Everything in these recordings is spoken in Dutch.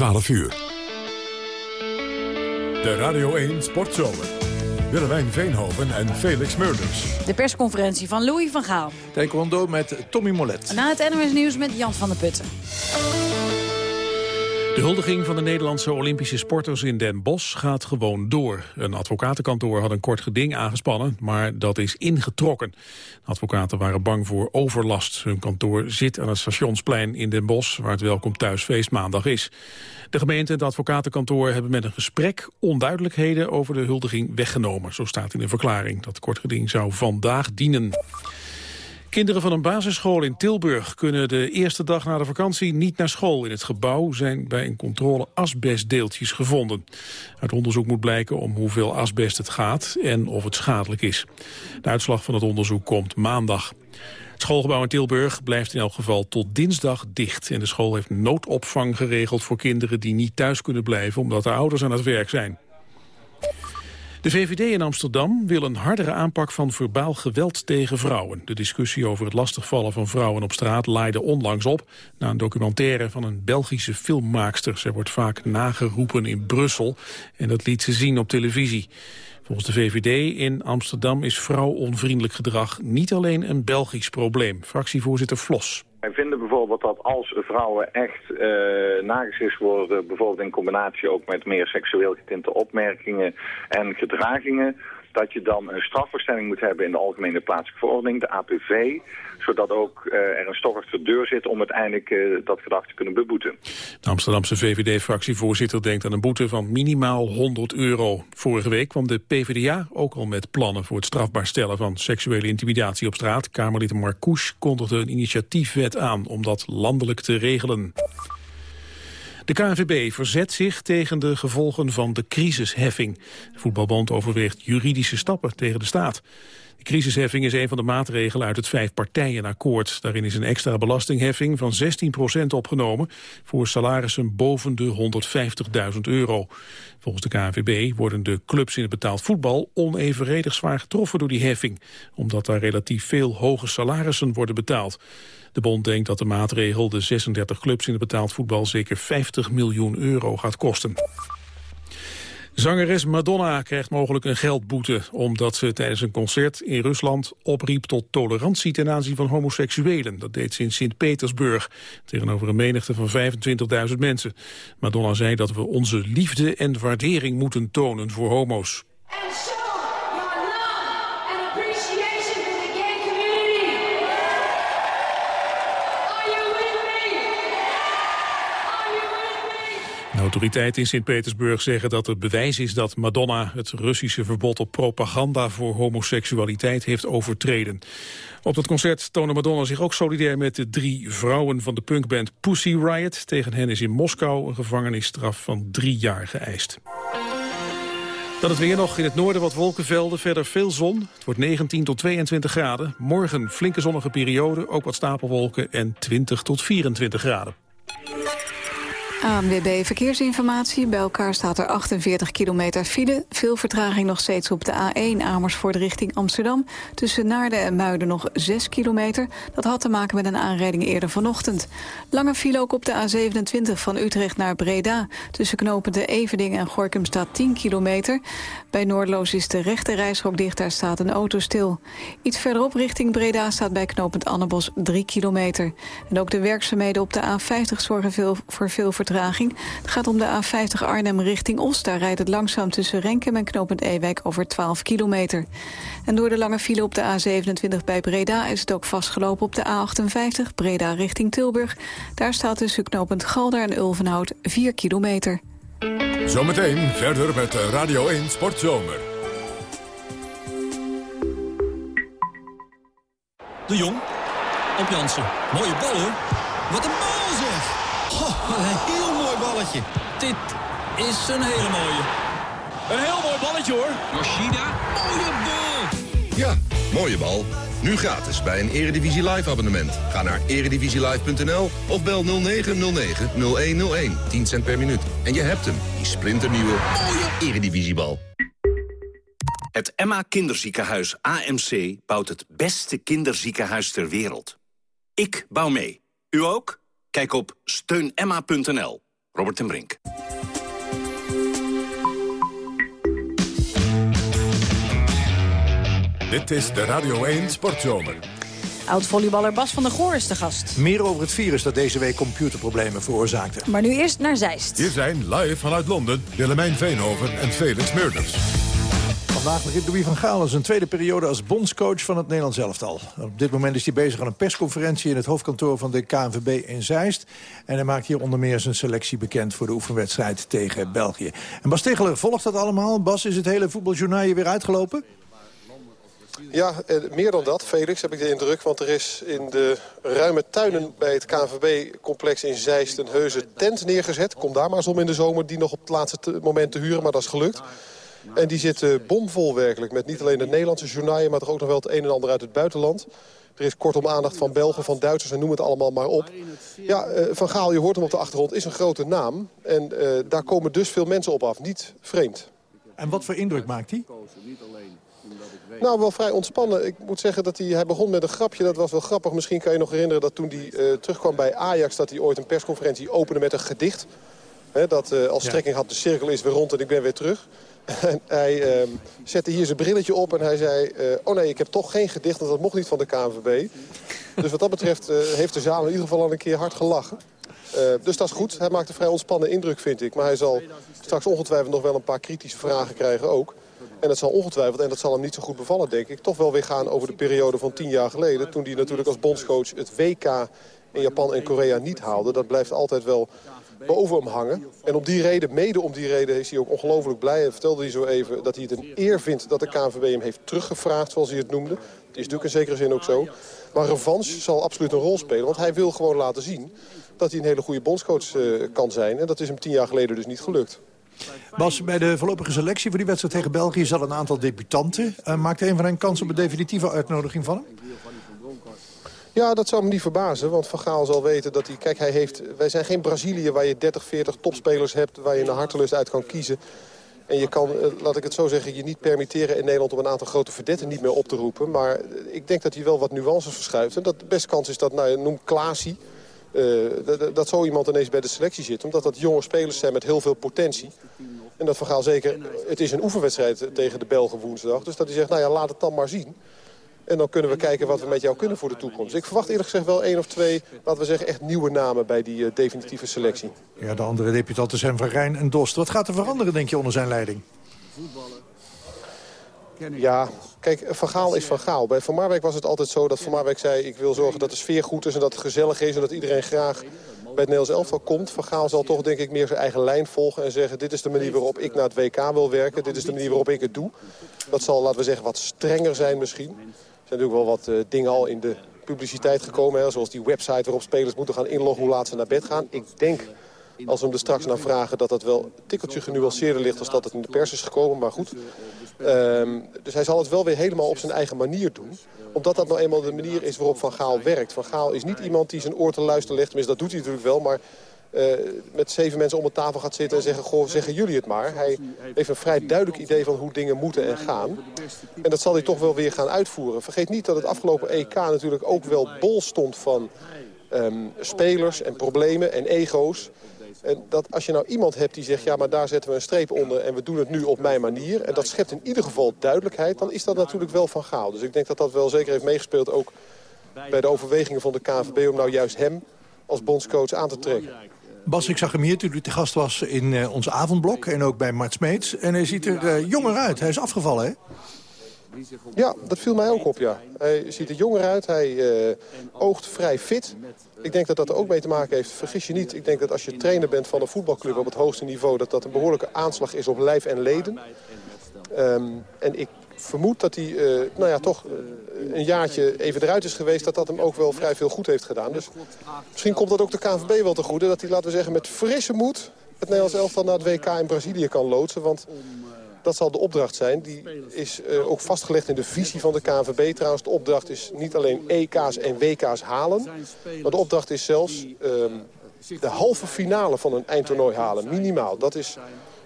12 uur. De Radio 1 Sportzomer. Willemijn Veenhoven en Felix Meurders. De persconferentie van Louis van Gaal. Taekwondo met Tommy Molet. Na het NOS Nieuws met Jan van der Putten. De huldiging van de Nederlandse Olympische sporters in Den Bosch gaat gewoon door. Een advocatenkantoor had een kort geding aangespannen, maar dat is ingetrokken. advocaten waren bang voor overlast. Hun kantoor zit aan het stationsplein in Den Bosch, waar het welkom thuisfeest maandag is. De gemeente en het advocatenkantoor hebben met een gesprek onduidelijkheden over de huldiging weggenomen. Zo staat in een verklaring. Dat kort geding zou vandaag dienen. Kinderen van een basisschool in Tilburg kunnen de eerste dag na de vakantie niet naar school. In het gebouw zijn bij een controle asbestdeeltjes gevonden. Uit onderzoek moet blijken om hoeveel asbest het gaat en of het schadelijk is. De uitslag van het onderzoek komt maandag. Het schoolgebouw in Tilburg blijft in elk geval tot dinsdag dicht. En de school heeft noodopvang geregeld voor kinderen die niet thuis kunnen blijven... omdat de ouders aan het werk zijn. De VVD in Amsterdam wil een hardere aanpak van verbaal geweld tegen vrouwen. De discussie over het lastigvallen van vrouwen op straat laaide onlangs op... na een documentaire van een Belgische filmmaakster. Zij wordt vaak nageroepen in Brussel en dat liet ze zien op televisie. Volgens de VVD in Amsterdam is vrouwonvriendelijk gedrag niet alleen een Belgisch probleem. Fractievoorzitter Vlos. Wij vinden bijvoorbeeld dat als vrouwen echt uh, worden, bijvoorbeeld in combinatie ook met meer seksueel getinte opmerkingen en gedragingen, dat je dan een strafverstelling moet hebben in de Algemene Plaatselijke Verordening, de APV, zodat ook uh, er een stok achter de deur zit om uiteindelijk uh, dat gedrag te kunnen beboeten. De Amsterdamse VVD-fractievoorzitter denkt aan een boete van minimaal 100 euro. Vorige week kwam de PvdA ook al met plannen voor het strafbaar stellen van seksuele intimidatie op straat. Kamerlid Marcouch kondigde een initiatiefwet aan om dat landelijk te regelen. De KNVB verzet zich tegen de gevolgen van de crisisheffing. De voetbalbond overweegt juridische stappen tegen de staat. De crisisheffing is een van de maatregelen uit het vijfpartijenakkoord. Daarin is een extra belastingheffing van 16% opgenomen... voor salarissen boven de 150.000 euro. Volgens de KNVB worden de clubs in het betaald voetbal... onevenredig zwaar getroffen door die heffing... omdat daar relatief veel hoge salarissen worden betaald. De bond denkt dat de maatregel de 36 clubs in het betaald voetbal zeker 50 miljoen euro gaat kosten. Zangeres Madonna krijgt mogelijk een geldboete... omdat ze tijdens een concert in Rusland opriep tot tolerantie ten aanzien van homoseksuelen. Dat deed ze in Sint-Petersburg, tegenover een menigte van 25.000 mensen. Madonna zei dat we onze liefde en waardering moeten tonen voor homo's. Autoriteiten in Sint-Petersburg zeggen dat er bewijs is dat Madonna het Russische verbod op propaganda voor homoseksualiteit heeft overtreden. Op dat concert toonde Madonna zich ook solidair met de drie vrouwen van de punkband Pussy Riot. Tegen hen is in Moskou een gevangenisstraf van drie jaar geëist. Dan het weer nog. In het noorden wat wolkenvelden, verder veel zon. Het wordt 19 tot 22 graden. Morgen flinke zonnige periode, ook wat stapelwolken en 20 tot 24 graden. ANWB Verkeersinformatie. Bij elkaar staat er 48 kilometer file. Veel vertraging nog steeds op de A1 Amersfoort richting Amsterdam. Tussen Naarden en Muiden nog 6 kilometer. Dat had te maken met een aanrijding eerder vanochtend. Lange file ook op de A27 van Utrecht naar Breda. Tussen knopende Everding en Gorkum staat 10 kilometer. Bij Noordloos is de rechte reishok dicht, daar staat een auto stil. Iets verderop richting Breda staat bij knopend Annebos 3 kilometer. En ook de werkzaamheden op de A50 zorgen veel, voor veel vertraging het gaat om de A50 Arnhem richting Oost. Daar rijdt het langzaam tussen Renkem en Knopend Ewijk over 12 kilometer. En door de lange file op de A27 bij Breda is het ook vastgelopen op de A58 Breda richting Tilburg. Daar staat tussen Knopend Galder en Ulvenhout 4 kilometer. Zometeen verder met Radio 1 Sportzomer. De Jong op Jansen. Mooie bal hoor. Wat een bal zeg! Oh, een heel mooi balletje. Dit is een hele mooie. Een heel mooi balletje hoor. Yoshida, mooie bal. Ja, mooie bal. Nu gratis bij een Eredivisie Live abonnement. Ga naar eredivisielive.nl of bel 0909-0101. 10 cent per minuut. En je hebt hem, die splinternieuwe mooie Eredivisiebal. Het Emma Kinderziekenhuis AMC bouwt het beste kinderziekenhuis ter wereld. Ik bouw mee. U ook? Kijk op steunemma.nl. Robert ten Brink. Dit is de Radio 1 Sportzomer. Oud-volleyballer Bas van der Goor is de gast. Meer over het virus dat deze week computerproblemen veroorzaakte. Maar nu eerst naar Zeist. Hier zijn live vanuit Londen Willemijn Veenhoven en Felix Meurders. Vandaag begint Louis van Gaal zijn tweede periode als bondscoach van het Nederlands elftal. Op dit moment is hij bezig aan een persconferentie in het hoofdkantoor van de KNVB in Zeist. En hij maakt hier onder meer zijn selectie bekend voor de oefenwedstrijd tegen België. En Bas Tegeler volgt dat allemaal. Bas, is het hele voetbaljournaal weer uitgelopen? Ja, eh, meer dan dat, Felix, heb ik de indruk. Want er is in de ruime tuinen bij het KNVB-complex in Zeist... een heuse tent neergezet. Kom daar maar eens om in de zomer, die nog op het laatste moment te huren. Maar dat is gelukt. En die zit uh, bomvol werkelijk. Met niet alleen de Nederlandse journaaien, maar toch ook nog wel het een en ander uit het buitenland. Er is kortom aandacht van Belgen, van Duitsers en noem het allemaal maar op. Ja, uh, Van Gaal, je hoort hem op de achtergrond, is een grote naam. En uh, daar komen dus veel mensen op af. Niet vreemd. En wat voor indruk maakt hij? Nou, wel vrij ontspannen. Ik moet zeggen dat hij, hij begon met een grapje. Dat was wel grappig. Misschien kan je nog herinneren dat toen hij uh, terugkwam bij Ajax... dat hij ooit een persconferentie opende met een gedicht. He, dat uh, als strekking had de cirkel is weer rond en ik ben weer terug. En hij uh, zette hier zijn brilletje op en hij zei... Uh, oh nee, ik heb toch geen gedicht, want dat mocht niet van de KNVB. dus wat dat betreft uh, heeft de zaal in ieder geval al een keer hard gelachen. Uh, dus dat is goed. Hij maakt een vrij ontspannen indruk, vind ik. Maar hij zal straks ongetwijfeld nog wel een paar kritische vragen krijgen ook. En dat zal ongetwijfeld, en dat zal hem niet zo goed bevallen, denk ik... toch wel weer gaan over de periode van tien jaar geleden... toen hij natuurlijk als bondscoach het WK in Japan en Korea niet haalde. Dat blijft altijd wel boven hem hangen. En om die reden, mede om die reden, is hij ook ongelooflijk blij. En vertelde hij zo even dat hij het een eer vindt dat de KNVB hem heeft teruggevraagd, zoals hij het noemde. Het is natuurlijk in zekere zin ook zo. Maar revanche zal absoluut een rol spelen, want hij wil gewoon laten zien... dat hij een hele goede bondscoach uh, kan zijn. En dat is hem tien jaar geleden dus niet gelukt. Bas, bij de voorlopige selectie voor die wedstrijd tegen België... zat een aantal debutanten. Uh, maakt een van hen kans op een definitieve uitnodiging van hem? Ja, dat zou me niet verbazen, want Van Gaal zal weten dat hij... Kijk, hij heeft, wij zijn geen Brazilië waar je 30, 40 topspelers hebt... waar je naar hartelust uit kan kiezen. En je kan, laat ik het zo zeggen, je niet permitteren in Nederland... om een aantal grote verdetten niet meer op te roepen. Maar ik denk dat hij wel wat nuances verschuift. En dat de beste kans is dat, nou, noem Klaasie... Dat, dat zo iemand ineens bij de selectie zit. Omdat dat jonge spelers zijn met heel veel potentie. En dat Van Gaal zeker, het is een oefenwedstrijd tegen de Belgen woensdag. Dus dat hij zegt, nou ja, laat het dan maar zien. En dan kunnen we kijken wat we met jou kunnen voor de toekomst. Ik verwacht eerlijk gezegd wel één of twee, laten we zeggen, echt nieuwe namen bij die uh, definitieve selectie. Ja, de andere debutanten zijn Van Rijn en Dost. Wat gaat er veranderen, denk je, onder zijn leiding? Ja, kijk, Van Gaal is Van Gaal. Bij Van Marwijk was het altijd zo dat Van Marwijk zei... ik wil zorgen dat de sfeer goed is en dat het gezellig is... en dat iedereen graag bij het Nederlands elftal komt. Van Gaal zal toch denk ik meer zijn eigen lijn volgen en zeggen... dit is de manier waarop ik naar het WK wil werken. Dit is de manier waarop ik het doe. Dat zal, laten we zeggen, wat strenger zijn misschien. Zijn natuurlijk wel wat uh, dingen al in de publiciteit gekomen. Hè, zoals die website waarop spelers moeten gaan inloggen hoe laat ze naar bed gaan. Ik denk, als we hem er straks naar vragen... dat dat wel een tikkeltje genuanceerder ligt als dat het in de pers is gekomen. Maar goed. Um, dus hij zal het wel weer helemaal op zijn eigen manier doen omdat dat nou eenmaal de manier is waarop Van Gaal werkt. Van Gaal is niet iemand die zijn oor te luisteren legt. Tenminste, dat doet hij natuurlijk wel. Maar uh, met zeven mensen om de tafel gaat zitten en zeggen... goh, zeggen jullie het maar. Hij heeft een vrij duidelijk idee van hoe dingen moeten en gaan. En dat zal hij toch wel weer gaan uitvoeren. Vergeet niet dat het afgelopen EK natuurlijk ook wel bol stond van... Um, spelers en problemen en ego's. En dat als je nou iemand hebt die zegt... ja, maar daar zetten we een streep onder en we doen het nu op mijn manier... en dat schept in ieder geval duidelijkheid... dan is dat natuurlijk wel van Gaal. Dus ik denk dat dat wel zeker heeft meegespeeld... ook bij de overwegingen van de KNVB... om nou juist hem als bondscoach aan te trekken. Bas, ik zag hem hier toen hij te gast was in uh, ons avondblok... en ook bij Mart Smeets. En hij ziet er uh, jonger uit. Hij is afgevallen, hè? Ja, dat viel mij ook op, ja. Hij ziet er jonger uit, hij uh, oogt vrij fit. Ik denk dat dat er ook mee te maken heeft. Vergis je niet, ik denk dat als je trainer bent van een voetbalclub op het hoogste niveau... dat dat een behoorlijke aanslag is op lijf en leden. Um, en ik vermoed dat hij uh, nou ja, toch uh, een jaartje even eruit is geweest... dat dat hem ook wel vrij veel goed heeft gedaan. Dus misschien komt dat ook de KNVB wel te goede... dat hij, laten we zeggen, met frisse moed het Nederlands elftal naar het WK in Brazilië kan loodsen. Want dat zal de opdracht zijn. Die is uh, ook vastgelegd in de visie van de KNVB trouwens. De opdracht is niet alleen EK's en WK's halen. Maar de opdracht is zelfs uh, de halve finale van een eindtoernooi halen. Minimaal. Dat is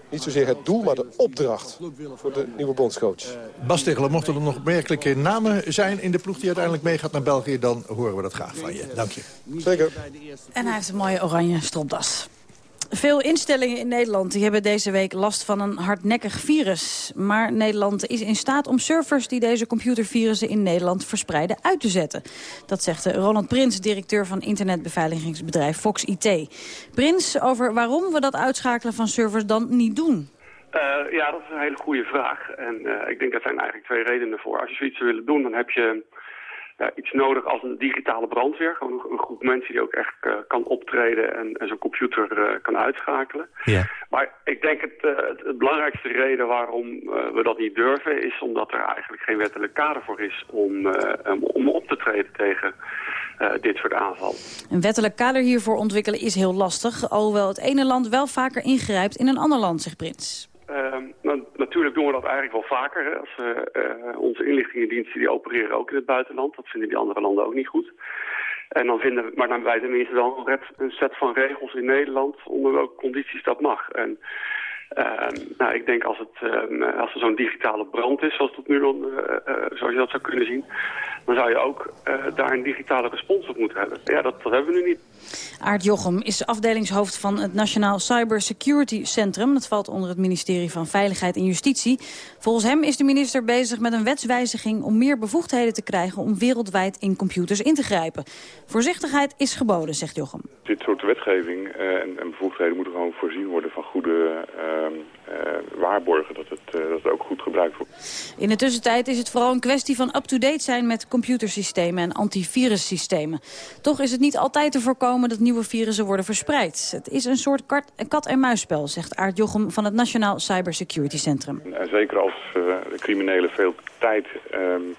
niet zozeer het doel, maar de opdracht voor de nieuwe bondscoach. Bas Tegeler, mochten er nog opmerkelijke namen zijn in de ploeg die uiteindelijk meegaat naar België... dan horen we dat graag van je. Dank je. Zeker. En hij heeft een mooie oranje stropdas. Veel instellingen in Nederland die hebben deze week last van een hardnekkig virus. Maar Nederland is in staat om servers die deze computervirussen in Nederland verspreiden uit te zetten. Dat zegt Roland Prins, directeur van internetbeveiligingsbedrijf Fox IT. Prins, over waarom we dat uitschakelen van servers dan niet doen. Uh, ja, dat is een hele goede vraag. En uh, ik denk dat zijn eigenlijk twee redenen voor. Als je zoiets zou willen doen, dan heb je iets nodig als een digitale brandweer. Gewoon een, groep mensen die ook echt kan optreden en, en zo'n computer kan uitschakelen. Ja. Maar ik denk het, het, het belangrijkste reden waarom we dat niet durven... is omdat er eigenlijk geen wettelijk kader voor is om, om op te treden tegen dit soort aanvallen. Een wettelijk kader hiervoor ontwikkelen is heel lastig... alhoewel het ene land wel vaker ingrijpt in een ander land, zegt Prins. Uh, nou, natuurlijk doen we dat eigenlijk wel vaker. Hè. Als, uh, onze inlichtingendiensten die opereren ook in het buitenland. Dat vinden die andere landen ook niet goed. En dan vinden we, maar dan wij tenminste wel een, set van regels in Nederland onder welke condities dat mag. En uh, nou, ik denk als, het, uh, als er zo'n digitale brand is, zoals, dat nu dan, uh, zoals je dat zou kunnen zien, dan zou je ook daar een digitale respons op moeten hebben. Ja, dat, dat hebben we nu niet. Aart Jochem is afdelingshoofd van het Nationaal Cyber Security Centrum. Dat valt onder het ministerie van Veiligheid en Justitie. Volgens hem is de minister bezig met een wetswijziging om meer bevoegdheden te krijgen om wereldwijd in computers in te grijpen. Voorzichtigheid is geboden, zegt Jochem. Dit soort wetgeving en, en bevoegdheden moeten gewoon voorzien worden van goede uh, waarborgen dat het, uh, dat het ook goed gebruikt wordt. In de tussentijd is het vooral een kwestie van up-to-date zijn met computersystemen en antivirussystemen. Toch is het niet altijd te voorkomen dat nieuwe virussen worden verspreid. Het is een soort kat-en-muisspel, zegt Aart Jochem van het Nationaal Cybersecurity Centrum. En zeker als uh, de criminelen veel tijd um,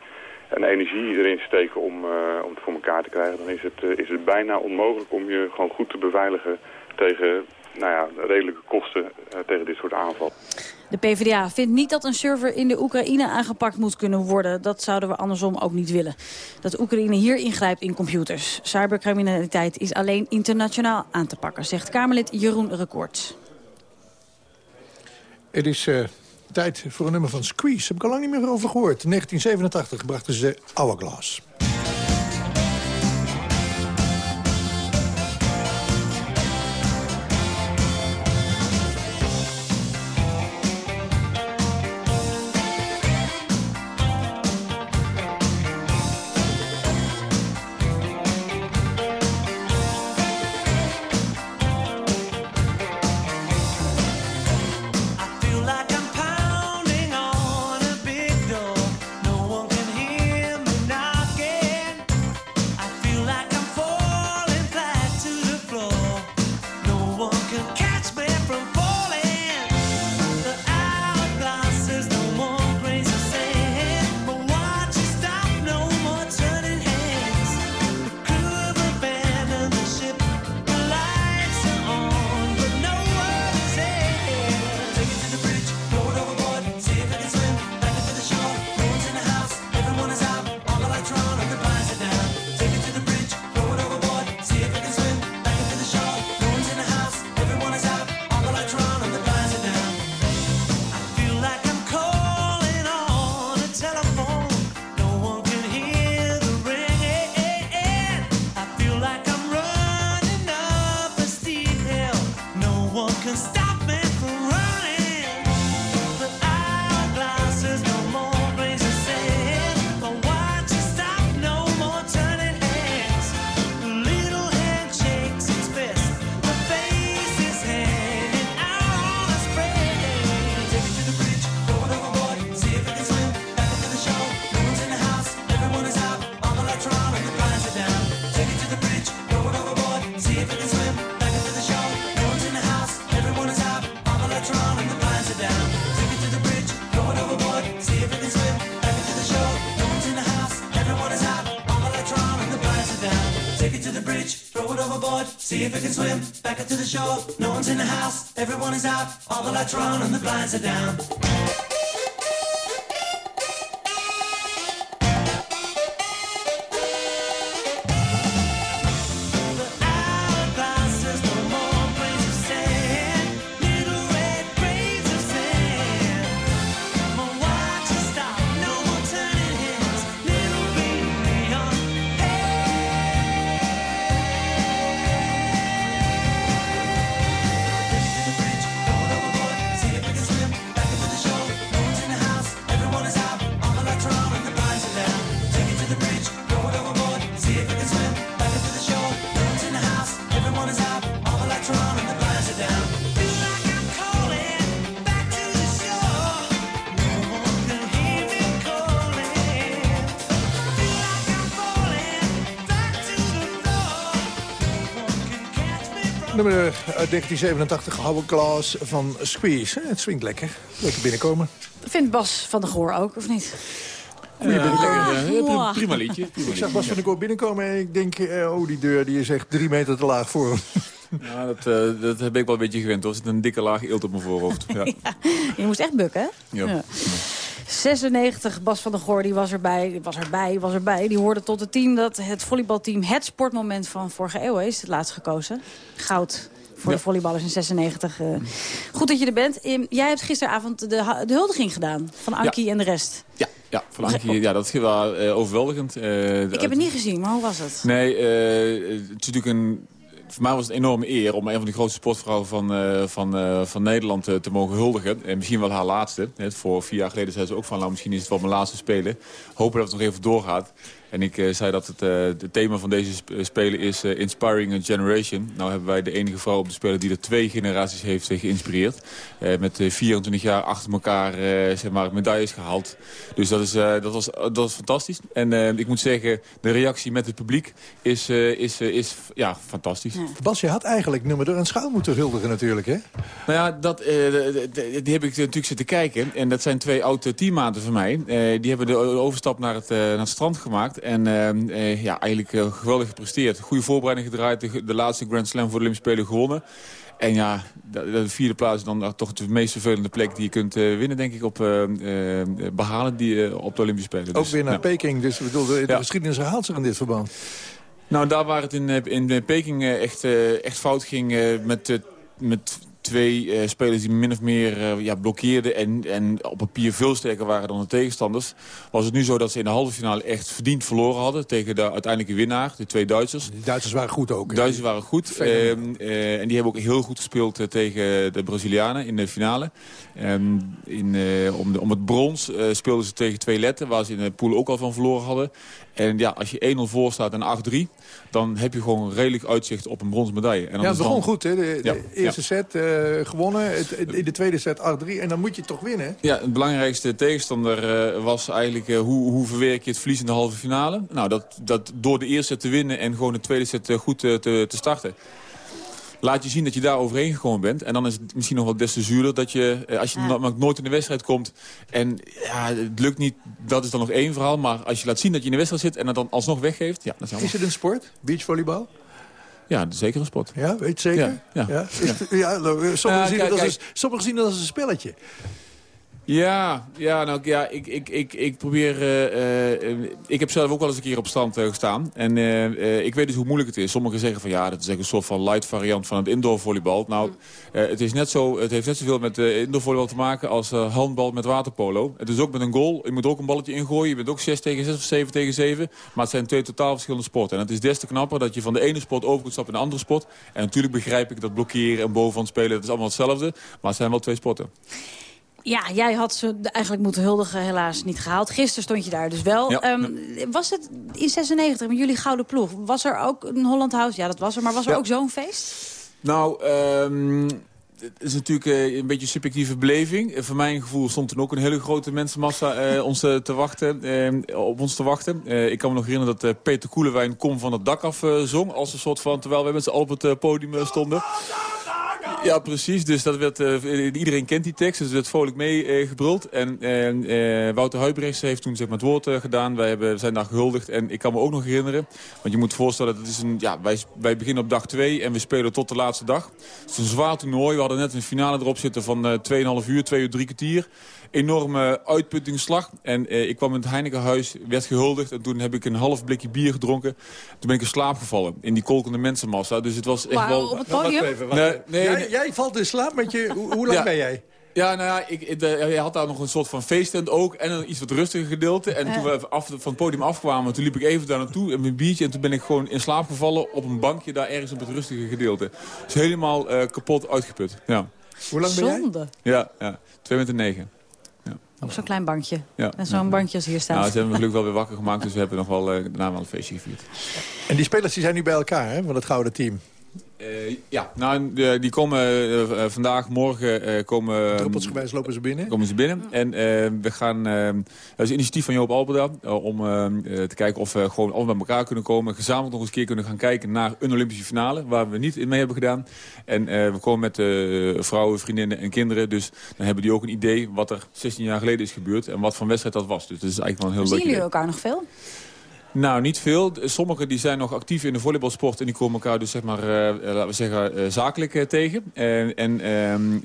en energie erin steken om, om het voor elkaar te krijgen... dan is het, is het bijna onmogelijk om je gewoon goed te beveiligen tegen nou ja, redelijke kosten uh, tegen dit soort aanval. De PvdA vindt niet dat een server in de Oekraïne aangepakt moet kunnen worden. Dat zouden we andersom ook niet willen. Dat Oekraïne hier ingrijpt in computers. Cybercriminaliteit is alleen internationaal aan te pakken, zegt Kamerlid Jeroen Record. Het is uh, tijd voor een nummer van Squeeze. Heb ik al lang niet meer over gehoord. In 1987 brachten ze Hourglass. swim, back to the shore. No one's in the house, everyone is out. All the lights are on and the blinds are down. Uit 1987, Hourglass van Squeeze. Het swingt lekker. Lekker binnenkomen. Vindt Bas van der Goor ook, of niet? Goeie binnenkomen. Ah, prima liedje. Prima Ik zag Bas van der Goor binnenkomen en ik denk... eh, oh, die deur die is echt drie meter te laag voor hem. Ja, dat, eh, dat heb ik wel een beetje gewend. Er zit een dikke laag eelt op mijn voorhoofd. Ja. Je moest echt bukken, hè? Ja. Ja. 96, Bas van der Goor, die was erbij, was erbij, was erbij. Die hoorde tot het team dat het volleybalteam het sportmoment van vorige eeuw is. Het laatst gekozen. Goud voor de volleyballers in 96. eh. Goed dat je er bent. Jij hebt gisteravond de, de huldiging gedaan van Ankie en de rest. Ja, ja, van Ankie, ja, dat was eh, overweldigend. Eh, Ik heb het niet gezien, maar hoe was het? Nee, het is natuurlijk een... Voor mij was het een enorme eer om een van de grootste sportvrouwen van, van, van Nederland te mogen huldigen. En misschien wel haar laatste. Voor vier jaar geleden zei ze ook van, nou, misschien is het wel mijn laatste spelen. Hopen dat het nog even doorgaat. En ik eh, zei dat het, eh, het thema van deze sp- spelen is eh, Inspiring a Generation. Nou hebben wij de enige vrouw op de spelen die er twee generaties heeft eh, geïnspireerd. Eh, met eh, 24 jaar achter elkaar eh, zeg maar, medailles gehaald. Dus dat, is, eh, dat, was, dat was fantastisch. En eh, ik moet zeggen, de reactie met het publiek is, eh, is, eh, is ja, fantastisch. Bas, je had eigenlijk nummer door een schaal moeten huldigen natuurlijk, hè? Nou ja, dat, eh, die heb ik natuurlijk zitten kijken. En dat zijn twee oude teammaten van mij. Eh, die hebben de overstap naar het, eh, naar het strand gemaakt. En eh, eh, ja, eigenlijk eh, geweldig gepresteerd. Goede voorbereiding gedraaid. De, de laatste Grand Slam voor de Olympische Spelen gewonnen. En ja, de, de vierde plaats is dan toch de meest vervelende plek die je kunt eh, winnen, denk ik, op eh, eh, behalen die, eh, op de Olympische Spelen. Ook Dus, weer naar ja. Peking, dus bedoel, de, Ja. geschiedenis herhaalt zich in dit verband. Nou, daar waar het in, eh, in eh, Peking eh, echt, eh, echt fout ging eh, met, eh, met twee eh, spelers die min of meer eh, ja, blokkeerden... En, en op papier veel sterker waren dan de tegenstanders... was het nu zo dat ze in de halve finale echt verdiend verloren hadden... tegen de uiteindelijke winnaar, de twee Duitsers. De Duitsers waren goed ook. De? Duitsers waren goed. Ehm, eh, en die hebben ook heel goed gespeeld tegen de Brazilianen in de finale. Ehm, in, om, de, om het brons speelden ze tegen twee letten... waar ze in de pool ook al van verloren hadden. En ja, als je 1-0 voor staat en 8-3... dan heb je gewoon redelijk uitzicht op een bronzen medaille. En dan Ja, het begon dan- goed, hè? De, de Ja, eerste ja. set eh, gewonnen, in de tweede set 8-3. En dan moet je toch winnen. Ja, het belangrijkste tegenstander eh, was eigenlijk eh, hoe, hoe verwerk je het verlies in de halve finale. Nou, dat, dat door de eerste set te winnen en gewoon de tweede set goed te, te starten. Laat je zien dat je daar overheen gekomen bent. En dan is het misschien nog wel des te zuurder dat je, eh, als je no- nooit in de wedstrijd komt... en ja, het lukt niet, dat is dan nog één verhaal. Maar als je laat zien dat je in de wedstrijd zit en het dan alsnog weggeeft... Ja, dat is, Is het een sport? Beachvolleybal? Ja, zeker een sport. Ja, weet je zeker? Ja, ja. Is het- ja, lo- sommigen, Ja, zien kijk, als sommigen zien het als een spelletje. Ja, ja, nou, ja ik, ik, ik, ik probeer... eh, eh, ik heb zelf ook wel eens een keer op stand eh, gestaan. En ik weet dus hoe moeilijk het is. Sommigen zeggen van ja, dat is echt een soort van light variant van het indoor volleybal. Nou, eh, het, is net zo, het heeft net zoveel met indoor volleybal te maken als handbal met waterpolo. Het is ook met een goal. Je moet ook een balletje ingooien. Je bent ook 6 tegen 6 of 7 tegen 7. Maar het zijn twee totaal verschillende sporten. En het is des te knapper dat je van de ene sport over kunt stappen in de andere sport. En natuurlijk begrijp ik dat blokkeren en bovenhand spelen, dat is allemaal hetzelfde. Maar het zijn wel twee sporten. Ja, jij had ze eigenlijk moeten huldigen, helaas niet gehaald. Gisteren stond je daar dus wel. Ja, Ehm, Was het in 96 met jullie gouden ploeg? Was er ook een Holland House? Ja, dat was er. Maar was er Ja. ook zo'n feest? Nou, ehm, het is natuurlijk eh, een beetje een subjectieve beleving. Eh, voor mijn gevoel stond toen ook een hele grote mensenmassa eh, ons te wachten, eh, op ons te wachten. Ik kan me nog herinneren dat Peter Koelewijn Kom van het dak af zong. Als een soort van, terwijl wij met z'n allen op het podium stonden. Ja, precies. Dus dat werd, eh, iedereen kent die tekst, dus er werd vrolijk mee eh, gebruld. En eh, Wouter Huibrechts heeft toen zeg maar, het woord gedaan. Wij hebben, zijn daar gehuldigd. En ik kan me ook nog herinneren, want je moet voorstellen... Dat het is een, ja, wij, wij beginnen op dag 2 en we spelen tot de laatste dag. Het is een zwaar toernooi. We hadden net een finale erop zitten van eh 2,5 uur, 2 uur, 3 kwartier. Enorme uitputtingsslag. En eh, ik kwam in het Heinekenhuis, werd gehuldigd. En toen heb ik een half blikje bier gedronken. Toen ben ik in slaap gevallen in die kolkende mensenmassa. Dus het was echt wel... op het podium? Even, Nee, nee, jij, nee. jij valt in slaap met je... Hoe, hoe lang Ja. ben jij? Ja, nou ja, ik, de- hij had daar nog een soort van feesttent ook. En een iets wat rustiger gedeelte. En toen we af, van het podium afkwamen, toen liep ik even daar naartoe. En mijn biertje. En toen ben ik gewoon in slaap gevallen op een bankje daar ergens op het rustige gedeelte. Dus helemaal eh, kapot uitgeput. Ja, Hoe lang ben jij? Zonde. ja, ja. 2 meter 9. Op zo'n klein bankje. Ja. En zo'n bankje als hier staat. Nou, ze hebben me gelukkig wel weer wakker gemaakt. Dus we hebben nog wel eh, daarna wel een feestje gevierd. En die spelers die zijn nu bij elkaar, hè, van het gouden team. Ja, nou, die komen vandaag, morgen komen... Druppelsgewijs lopen ze binnen? Komen ze binnen. En we gaan... dat is een initiatief van Joop Alberda. om te kijken of we gewoon allemaal bij elkaar kunnen komen. Gezamenlijk nog eens een keer kunnen gaan kijken naar een Olympische finale. Waar we niet in mee hebben gedaan. En we komen met vrouwen, vriendinnen en kinderen. Dus dan hebben die ook een idee wat er 16 jaar geleden is gebeurd. En wat voor wedstrijd dat was. Dus dat is eigenlijk wel een heel leuk Zien jullie elkaar nog veel? Nou, niet veel. Sommigen die zijn nog actief in de volleybalsport... en die komen elkaar dus zeg maar, uh, laten we zeggen, uh, zakelijk uh, tegen. en, ehm,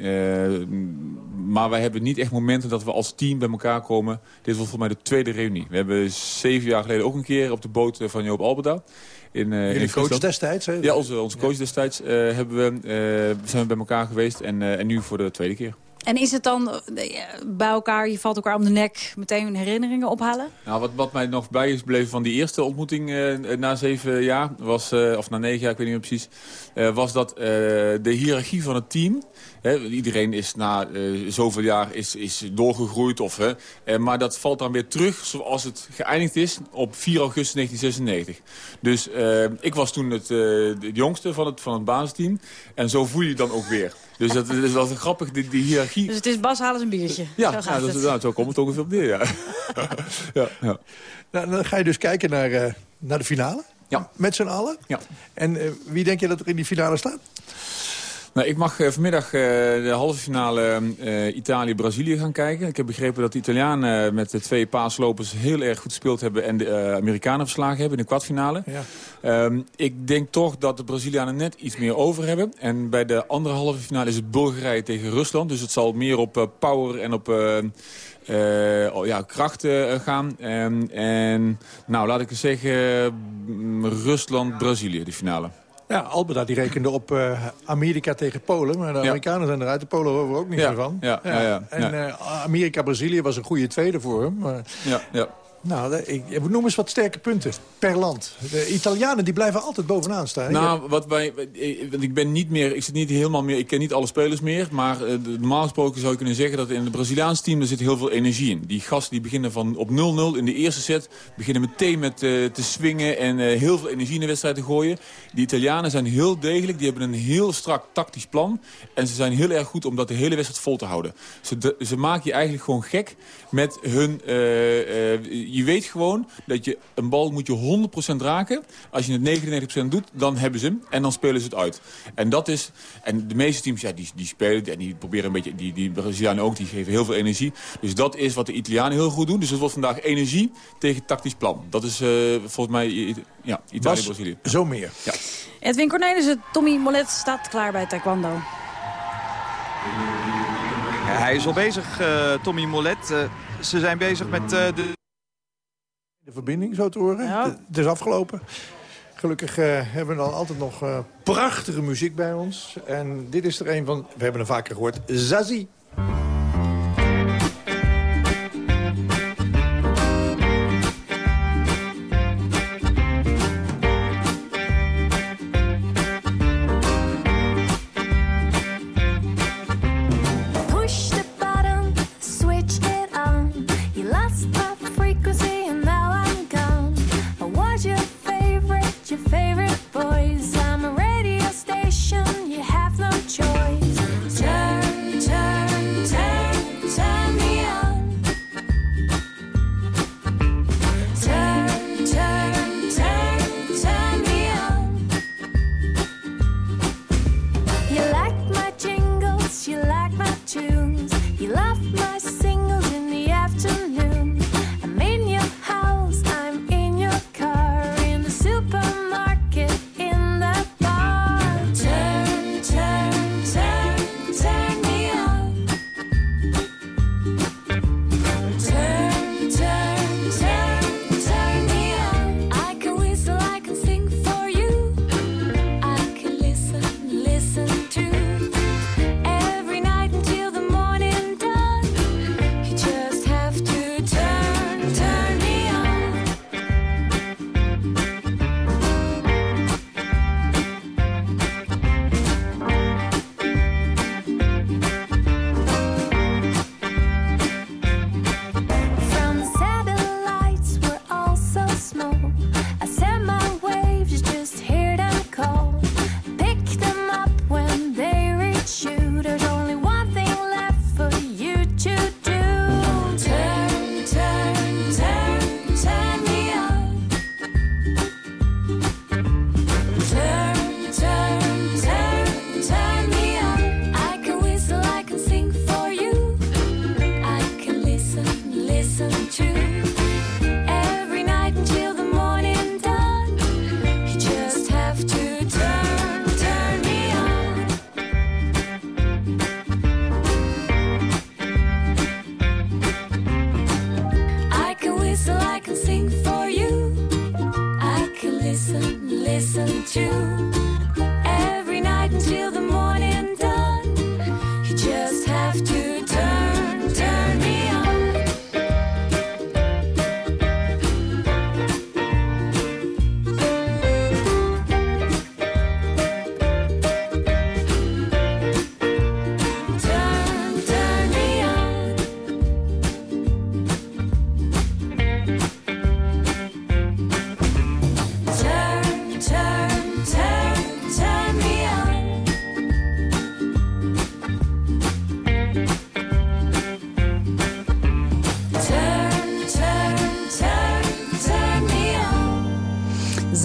maar wij hebben niet echt momenten dat we als team bij elkaar komen. Dit was volgens mij de tweede reunie. We hebben zeven jaar geleden ook een keer op de boot van Joop Alberda. In, uh, Jullie in coach destijds? Hè? Ja, onze, onze coach destijds hebben we, zijn we bij elkaar geweest. En, en nu voor de tweede keer. En is het dan eh, bij elkaar, je valt elkaar om de nek, meteen herinneringen ophalen? Nou, wat, wat mij nog bij is gebleven van die eerste ontmoeting uh, na zeven jaar, was, uh, of na negen jaar, ik weet niet meer precies, was dat de hiërarchie van het team, iedereen is na zoveel jaar is, is doorgegroeid, of, maar dat valt dan weer terug zoals het geëindigd is op 4 augustus 1996. Dus ik was toen het, het jongste van het, van het basisteam en zo voel je je dan ook weer. Dus dat, is wel grappig, die, die hiërarchie. Dus het is Bas, haal eens een biertje. Ja, zo, ja, dat, nou, zo komt het ongeveer op neer, ja. ja, ja. Nou, dan ga je dus kijken naar, uh, naar de finale. Ja. Met z'n allen. Ja. En uh, wie denk je dat er in die finale staat? Nou, ik mag uh, vanmiddag uh, de halve finale uh, Italië-Brazilië gaan kijken. Ik heb begrepen dat de Italianen met de twee paaslopers heel erg goed gespeeld hebben... en de Amerikanen verslagen hebben in de kwartfinale. Ja. Um, ik denk toch dat de Brazilianen net iets meer over hebben. En bij de andere halve finale is het Bulgarije tegen Rusland. Dus het zal meer op power en op... Uh, ja, krachten gaan. Um, en nou, laat ik eens zeggen, Rusland-Brazilië, de finale. Ja, Albeda die rekende op uh, Amerika tegen Polen. Maar de Amerikanen zijn eruit. De Polen horen we ook niet meer van. Ja, ja. ja en uh, Amerika-Brazilië was een goede tweede voor hem. Maar... Ja, ja. Nou, ik, noem eens wat sterke punten per land. De Italianen die blijven altijd bovenaan staan. Nou, wat wij, ik ben niet meer, ik zit niet helemaal meer, ik ken niet alle spelers meer, maar uh, normaal gesproken zou je kunnen zeggen dat in het Braziliaans team er zit heel veel energie in. Die gasten die beginnen van op 0-0 in de eerste set, beginnen meteen met uh, te swingen en uh, heel veel energie in de wedstrijd te gooien. Die Italianen zijn heel degelijk, die hebben een heel strak tactisch plan en ze zijn heel erg goed om dat de hele wedstrijd vol te houden. Ze, ze maken je eigenlijk gewoon gek met hun je weet gewoon dat je een bal moet je 100% raken. Als je het 99% doet, dan hebben ze hem en dan spelen ze het uit. En dat is, en de meeste teams, ja, die, die spelen en die proberen een beetje, die, die Brazilianen ook, die geven heel veel energie. Dus dat is wat de Italianen heel goed doen. Dus het wordt vandaag energie tegen tactisch plan. Dat is uh, volgens mij, ja, Italië-Brazilië. Zo meer. Ja. Edwin Cornelissen, Tommy Molet staat klaar bij Taekwondo. Hij is al bezig, uh, Tommy Molet. Uh, ze zijn bezig met uh, de... De verbinding, zo te horen. Ja. Het is afgelopen. Gelukkig uh, hebben we dan altijd nog uh, prachtige muziek bij ons. En dit is er een van, we hebben hem vaker gehoord, Zazie.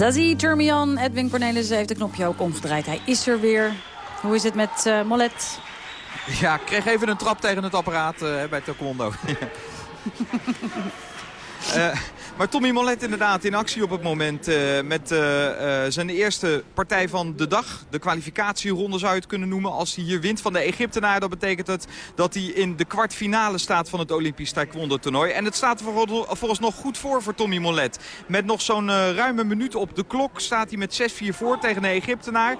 Zazie Termian, Edwin Cornelis heeft de knopje ook omgedraaid. Hij is er weer. Hoe is het met uh, Molet? Ja, ik kreeg even een trap tegen het apparaat uh, bij taekwondo. uh, Maar Tommy Molet inderdaad in actie op het moment uh, met uh, uh, zijn eerste partij van de dag. De kwalificatieronde zou je het kunnen noemen. Als hij hier wint van de Egyptenaar, dat betekent het dat hij in de kwartfinale staat van het Olympisch taekwondo toernooi. En het staat volgens nog goed voor voor Tommy Molet. Met nog zo'n ruime minuut op de klok staat hij met 6-4 voor tegen de Egyptenaar.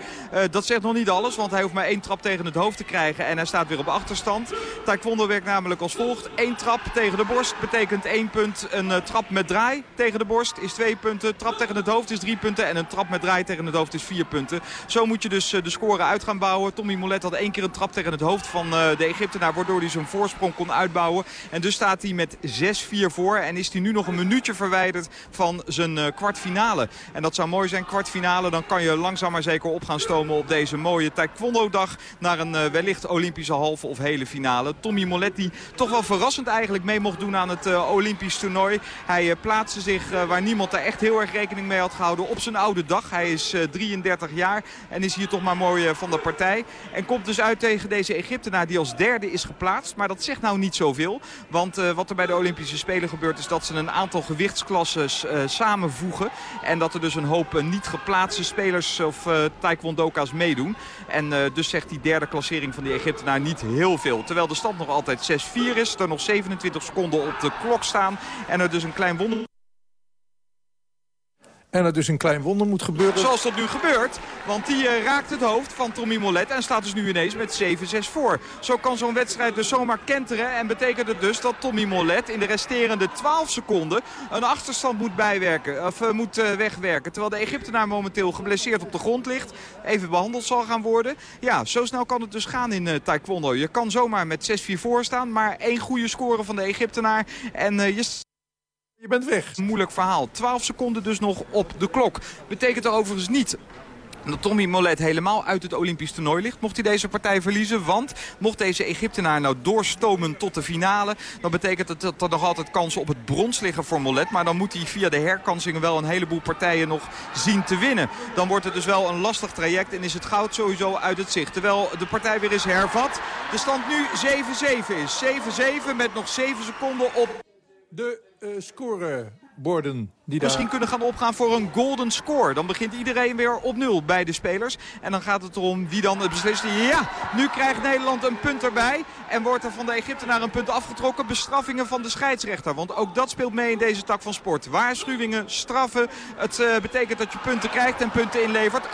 dat zegt nog niet alles, want hij hoeft maar één trap tegen het hoofd te krijgen. En hij staat weer op achterstand. Taekwondo werkt namelijk als volgt. Eén trap tegen de borst betekent één punt. Een trap met draai tegen de borst is twee punten. Trap tegen het hoofd is drie punten. En een trap met draai tegen het hoofd is vier punten. Zo moet je dus de score uit gaan bouwen. Tommy Molet had één keer een trap tegen het hoofd van de Egyptenaar. Waardoor hij zijn voorsprong kon uitbouwen. En dus staat hij met 6-4 voor. En is hij nu nog een minuutje verwijderd van zijn kwartfinale. En dat zou mooi zijn, kwartfinale. Dan kan je langzaam maar zeker op gaan stomen op deze mooie taekwondo-dag. Naar een wellicht Olympische halve of hele finale. Tommy Molet die toch wel verrassend eigenlijk mee mocht doen aan het Olympisch toernooi. Hij zich uh, waar niemand daar echt heel erg rekening mee had gehouden op zijn oude dag. Hij is uh, 33 jaar en is hier toch maar mooi uh, van de partij. En komt dus uit tegen deze Egyptenaar die als derde is geplaatst. Maar dat zegt nou niet zoveel. Want wat er bij de Olympische Spelen gebeurt is dat ze een aantal gewichtsklassen samenvoegen. En dat er dus een hoop niet geplaatste spelers of taekwondoka's meedoen. En dus zegt die derde klassering van die Egyptenaar niet heel veel. Terwijl de stand nog altijd 6-4 is. Er nog 27 seconden op de klok staan. En er dus een klein wonder en er dus een klein wonder moet gebeuren. Zoals dat nu gebeurt, want die uh, raakt het hoofd van Tommy Molet en staat dus nu ineens met 7-6 voor. Zo kan zo'n wedstrijd dus zomaar kenteren en betekent het dus dat Tommy Molet in de resterende 12 seconden een achterstand moet bijwerken, of uh, moet uh, wegwerken. Terwijl de Egyptenaar momenteel geblesseerd op de grond ligt, even behandeld zal gaan worden. Ja, zo snel kan het dus gaan in taekwondo. Je kan zomaar met 6-4 voor staan, maar één goede score van de Egyptenaar en je... Je bent weg. Moeilijk verhaal. 12 seconden dus nog op de klok. Betekent er overigens niet dat Tommy Molet helemaal uit het Olympisch toernooi ligt. Mocht hij deze partij verliezen. Want mocht deze Egyptenaar nou doorstomen tot de finale... dan betekent het dat er nog altijd kansen op het brons liggen voor Molet. Maar dan moet hij via de herkansingen wel een heleboel partijen nog zien te winnen. Dan wordt het dus wel een lastig traject en is het goud sowieso uit het zicht. Terwijl de partij weer is hervat. De stand nu 7-7 is. 7-7 met nog 7 seconden op de scoreborden die Misschien kunnen gaan opgaan voor een golden score. Dan begint iedereen weer op nul bij de spelers. En dan gaat het erom wie dan het beslist. Ja, nu krijgt Nederland een punt erbij. En wordt er van de Egyptenaar een punt afgetrokken. Bestraffingen van de scheidsrechter. Want ook dat speelt mee in deze tak van sport. Waarschuwingen, straffen. Het uh, betekent dat je punten krijgt en punten inlevert. 8-8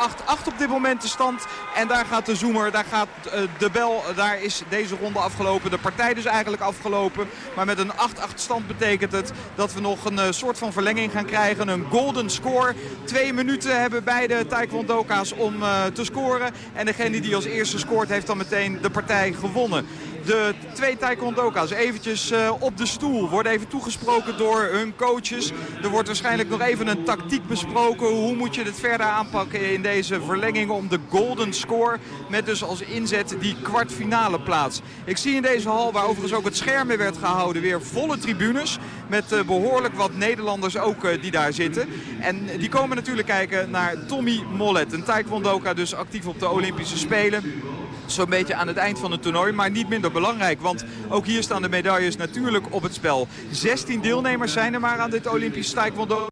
op dit moment de stand. En daar gaat de zoemer, daar gaat uh, de bel. Daar is deze ronde afgelopen. De partij dus eigenlijk afgelopen. Maar met een 8-8 stand betekent het dat we nog een uh, soort van verlenging gaan krijgen. Een golden score. Twee minuten hebben beide taekwondoka's om uh, te scoren. En degene die als eerste scoort heeft dan meteen de partij gewonnen. De twee taekwondoka's eventjes uh, op de stoel. Worden even toegesproken door hun coaches. Er wordt waarschijnlijk nog even een tactiek besproken. Hoe moet je het verder aanpakken in deze verlenging om de golden score. Met dus als inzet die kwartfinale plaats. Ik zie in deze hal, waar overigens ook het scherm mee werd gehouden, weer volle tribunes. Met uh, behoorlijk wat Nederlanders ook uh, die daar zitten. En die komen natuurlijk kijken naar Tommy Mollet. Een taekwondoka dus actief op de Olympische Spelen zo'n beetje aan het eind van het toernooi. Maar niet minder belangrijk, want ook hier staan de medailles natuurlijk op het spel. 16 deelnemers zijn er maar aan dit Olympisch taekwondo.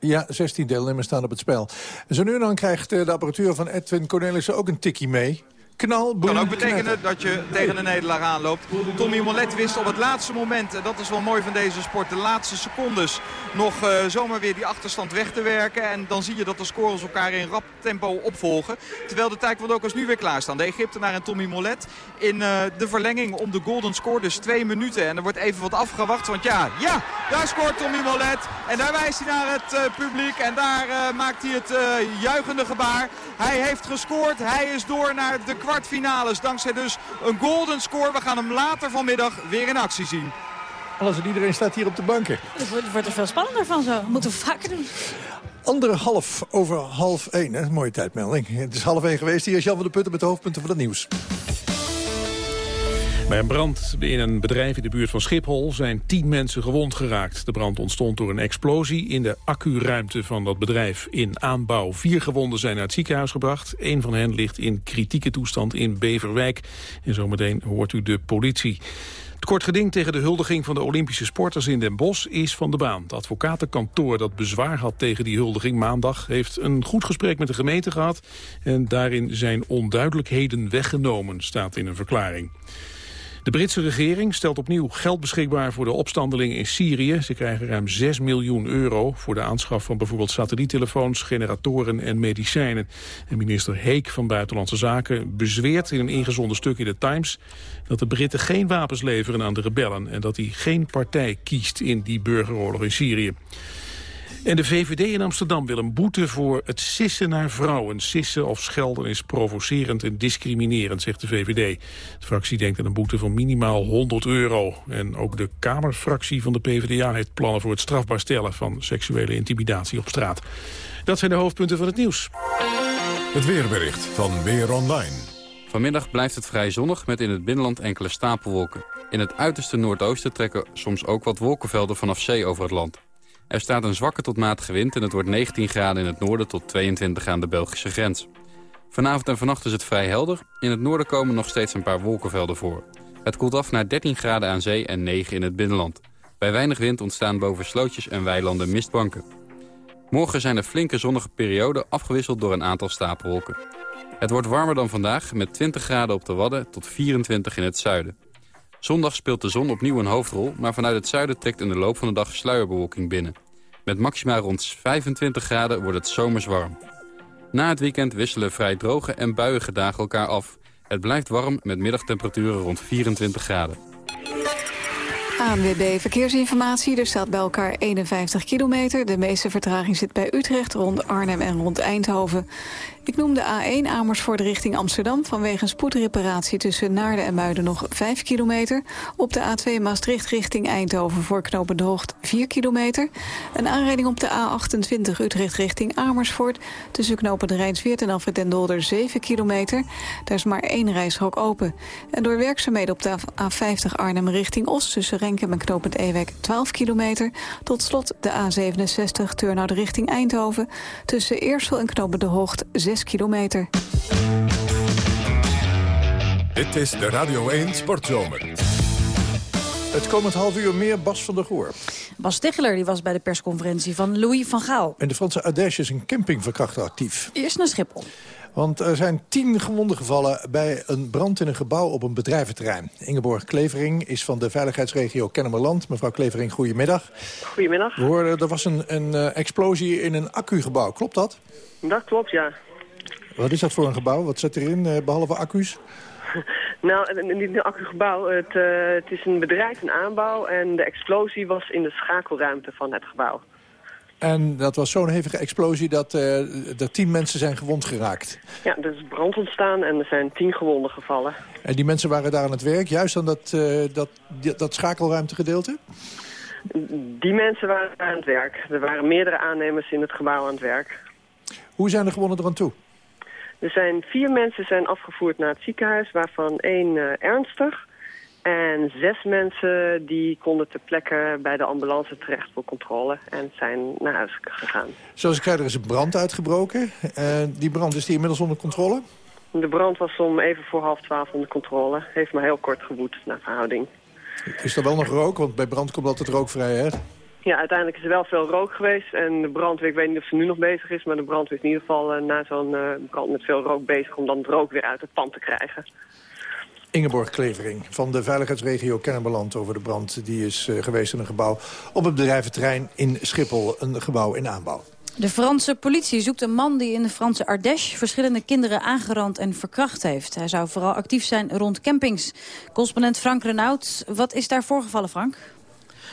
Ja, 16 deelnemers staan op het spel. Zo nu dan krijgt de apparatuur van Edwin Cornelissen ook een tikkie mee. Knal, kan ook betekenen dat je tegen een nederlaag aanloopt. Tommy Molet wist op het laatste moment, en dat is wel mooi van deze sport, de laatste secondes nog uh, zomaar weer die achterstand weg te werken. En dan zie je dat de scores elkaar in rap tempo opvolgen. Terwijl de taekwondokas nu weer klaarstaan. De Egyptenaar en Tommy Molet in uh, de verlenging om de golden score. Dus twee minuten. En er wordt even wat afgewacht. Want ja, ja, daar scoort Tommy Molet. En daar wijst hij naar het uh, publiek. En daar maakt hij het juichende gebaar. Hij heeft gescoord. Hij is door naar de kwartfinales. Dankzij dus een golden score. We gaan hem later vanmiddag weer in actie zien. Alles en iedereen staat hier op de banken. Het wordt, wordt er veel spannender van zo. Moeten we vaker doen. Anderhalf over half één. Hè? Mooie tijdmelding. Het is half één geweest. Hier is Jan van de Putten met de hoofdpunten van het nieuws. Bij een brand in een bedrijf in de buurt van Schiphol zijn tien mensen gewond geraakt. De brand ontstond door een explosie in de accuruimte van dat bedrijf in aanbouw. Vier gewonden zijn naar het ziekenhuis gebracht. Een van hen ligt in kritieke toestand in Beverwijk. En zometeen hoort u de politie. Het kort geding tegen de huldiging van de Olympische sporters in Den Bosch is van de baan. Het advocatenkantoor dat bezwaar had tegen die huldiging maandag... heeft een goed gesprek met de gemeente gehad... en daarin zijn onduidelijkheden weggenomen, staat in een verklaring. De Britse regering stelt opnieuw geld beschikbaar voor de opstandelingen in Syrië. Ze krijgen ruim 6 miljoen euro voor de aanschaf van bijvoorbeeld satelliettelefoons, generatoren en medicijnen. En minister Heek van Buitenlandse Zaken bezweert in een ingezonden stuk in de Times dat de Britten geen wapens leveren aan de rebellen en dat hij geen partij kiest in die burgeroorlog in Syrië. En de VVD in Amsterdam wil een boete voor het sissen naar vrouwen. Sissen of schelden is provocerend en discriminerend, zegt de VVD. De fractie denkt aan een boete van minimaal 100 euro. En ook de Kamerfractie van de PvdA heeft plannen voor het strafbaar stellen van seksuele intimidatie op straat. Dat zijn de hoofdpunten van het nieuws. Het weerbericht van Weer Online. Vanmiddag blijft het vrij zonnig met in het binnenland enkele stapelwolken. In het uiterste noordoosten trekken soms ook wat wolkenvelden vanaf zee over het land. Er staat een zwakke tot matige wind en het wordt 19 graden in het noorden tot 22 aan de Belgische grens. Vanavond en vannacht is het vrij helder. In het noorden komen nog steeds een paar wolkenvelden voor. Het koelt af naar 13 graden aan zee en 9 in het binnenland. Bij weinig wind ontstaan boven slootjes en weilanden mistbanken. Morgen zijn er flinke zonnige perioden afgewisseld door een aantal stapelwolken. Het wordt warmer dan vandaag met 20 graden op de Wadden tot 24 in het zuiden. Zondag speelt de zon opnieuw een hoofdrol, maar vanuit het zuiden trekt in de loop van de dag sluierbewolking binnen. Met maxima rond 25 graden wordt het zomers warm. Na het weekend wisselen vrij droge en buiige dagen elkaar af. Het blijft warm met middagtemperaturen rond 24 graden. ANWB Verkeersinformatie. Er staat bij elkaar 51 kilometer. De meeste vertraging zit bij Utrecht, rond Arnhem en rond Eindhoven. Ik noem de A1 Amersfoort richting Amsterdam... vanwege een spoedreparatie tussen Naarden en Muiden nog 5 kilometer. Op de A2 Maastricht richting Eindhoven voor knopen de Hoogte 4 kilometer. Een aanrijding op de A28 Utrecht richting Amersfoort... tussen knopen de Rijnsweert en Alfred den Dolder 7 kilometer. Daar is maar één reishok open. En door werkzaamheden op de A50 Arnhem richting Os... tussen Renkum en knopend Ewek 12 kilometer. Tot slot de A67 Turnhout richting Eindhoven... tussen Eersel en knopen de Hoogt 6 kilometer. Dit is de Radio 1 Sportzomer. Het komend half uur meer Bas van der Goor. Bas Ticheler die was bij de persconferentie van Louis van Gaal. En de Franse Ardèche is een campingverkrachter actief. Eerst naar Schiphol. Want er zijn tien gewonden gevallen bij een brand in een gebouw op een bedrijventerrein. Ingeborg Klevering is van de veiligheidsregio Kennemerland. Mevrouw Klevering, goedemiddag. Goedemiddag. We hoorden, er was een, een uh, explosie in een accugebouw. Klopt dat? Dat klopt, ja. Wat is dat voor een gebouw? Wat zit erin, uh, behalve accu's? nou, niet een accugebouw. Het, uh, het is een bedrijf, een aanbouw. En de explosie was in de schakelruimte van het gebouw. En dat was zo'n hevige explosie dat uh, er tien mensen zijn gewond geraakt. Ja, er is brand ontstaan en er zijn tien gewonden gevallen. En die mensen waren daar aan het werk, juist aan dat, uh, dat, dat, dat schakelruimtegedeelte? Die mensen waren aan het werk. Er waren meerdere aannemers in het gebouw aan het werk. Hoe zijn de gewonden er aan toe? Er zijn vier mensen zijn afgevoerd naar het ziekenhuis, waarvan één uh, ernstig. En zes mensen die konden ter plekke bij de ambulance terecht voor controle en zijn naar huis gegaan. Zoals ik zei, er is een brand uitgebroken. Uh, die brand, is die inmiddels onder controle? De brand was om even voor half twaalf onder controle. Heeft maar heel kort gewoed naar verhouding. Is er wel nog rook? Want bij brand komt altijd rook vrij, hè? Ja, uiteindelijk is er wel veel rook geweest. En de brandweer, ik weet niet of ze nu nog bezig is... maar de brandweer is in ieder geval uh, na zo'n uh, brand met veel rook bezig... om dan het rook weer uit het pand te krijgen. Ingeborg Klevering van de veiligheidsregio Kennemerland over de brand. Die is uh, geweest in een gebouw op het bedrijventerrein in Schiphol. Een gebouw in aanbouw. De Franse politie zoekt een man die in de Franse Ardèche... verschillende kinderen aangerand en verkracht heeft. Hij zou vooral actief zijn rond campings. Correspondent Frank Renaud, wat is daar voorgevallen, Frank?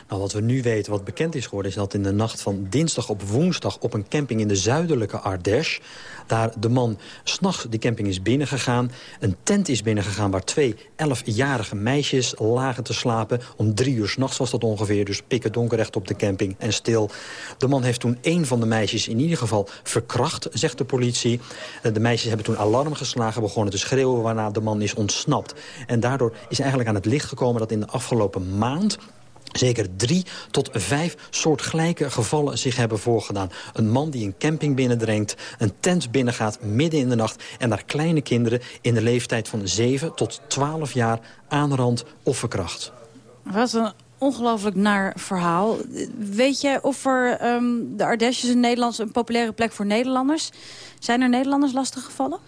Nou, wat we nu weten, wat bekend is geworden... is dat in de nacht van dinsdag op woensdag op een camping in de zuidelijke Ardèche... daar de man s'nachts de camping is binnengegaan. Een tent is binnengegaan waar twee elfjarige meisjes lagen te slapen. Om drie uur s'nachts was dat ongeveer, dus pikken donker recht op de camping en stil. De man heeft toen één van de meisjes in ieder geval verkracht, zegt de politie. Eh, De meisjes hebben toen alarm geslagen, begonnen te schreeuwen... waarna de man is ontsnapt. En daardoor is eigenlijk aan het licht gekomen dat in de afgelopen maand zeker drie tot vijf soortgelijke gevallen zich hebben voorgedaan. Een man die een camping binnendringt, een tent binnengaat midden in de nacht... en daar kleine kinderen in de leeftijd van 7 tot 12 jaar aanrandt of verkracht. Wat een ongelooflijk naar verhaal. Weet jij of er ehm, de Ardèches in Nederland een populaire plek voor Nederlanders? Zijn er Nederlanders lastig gevallen?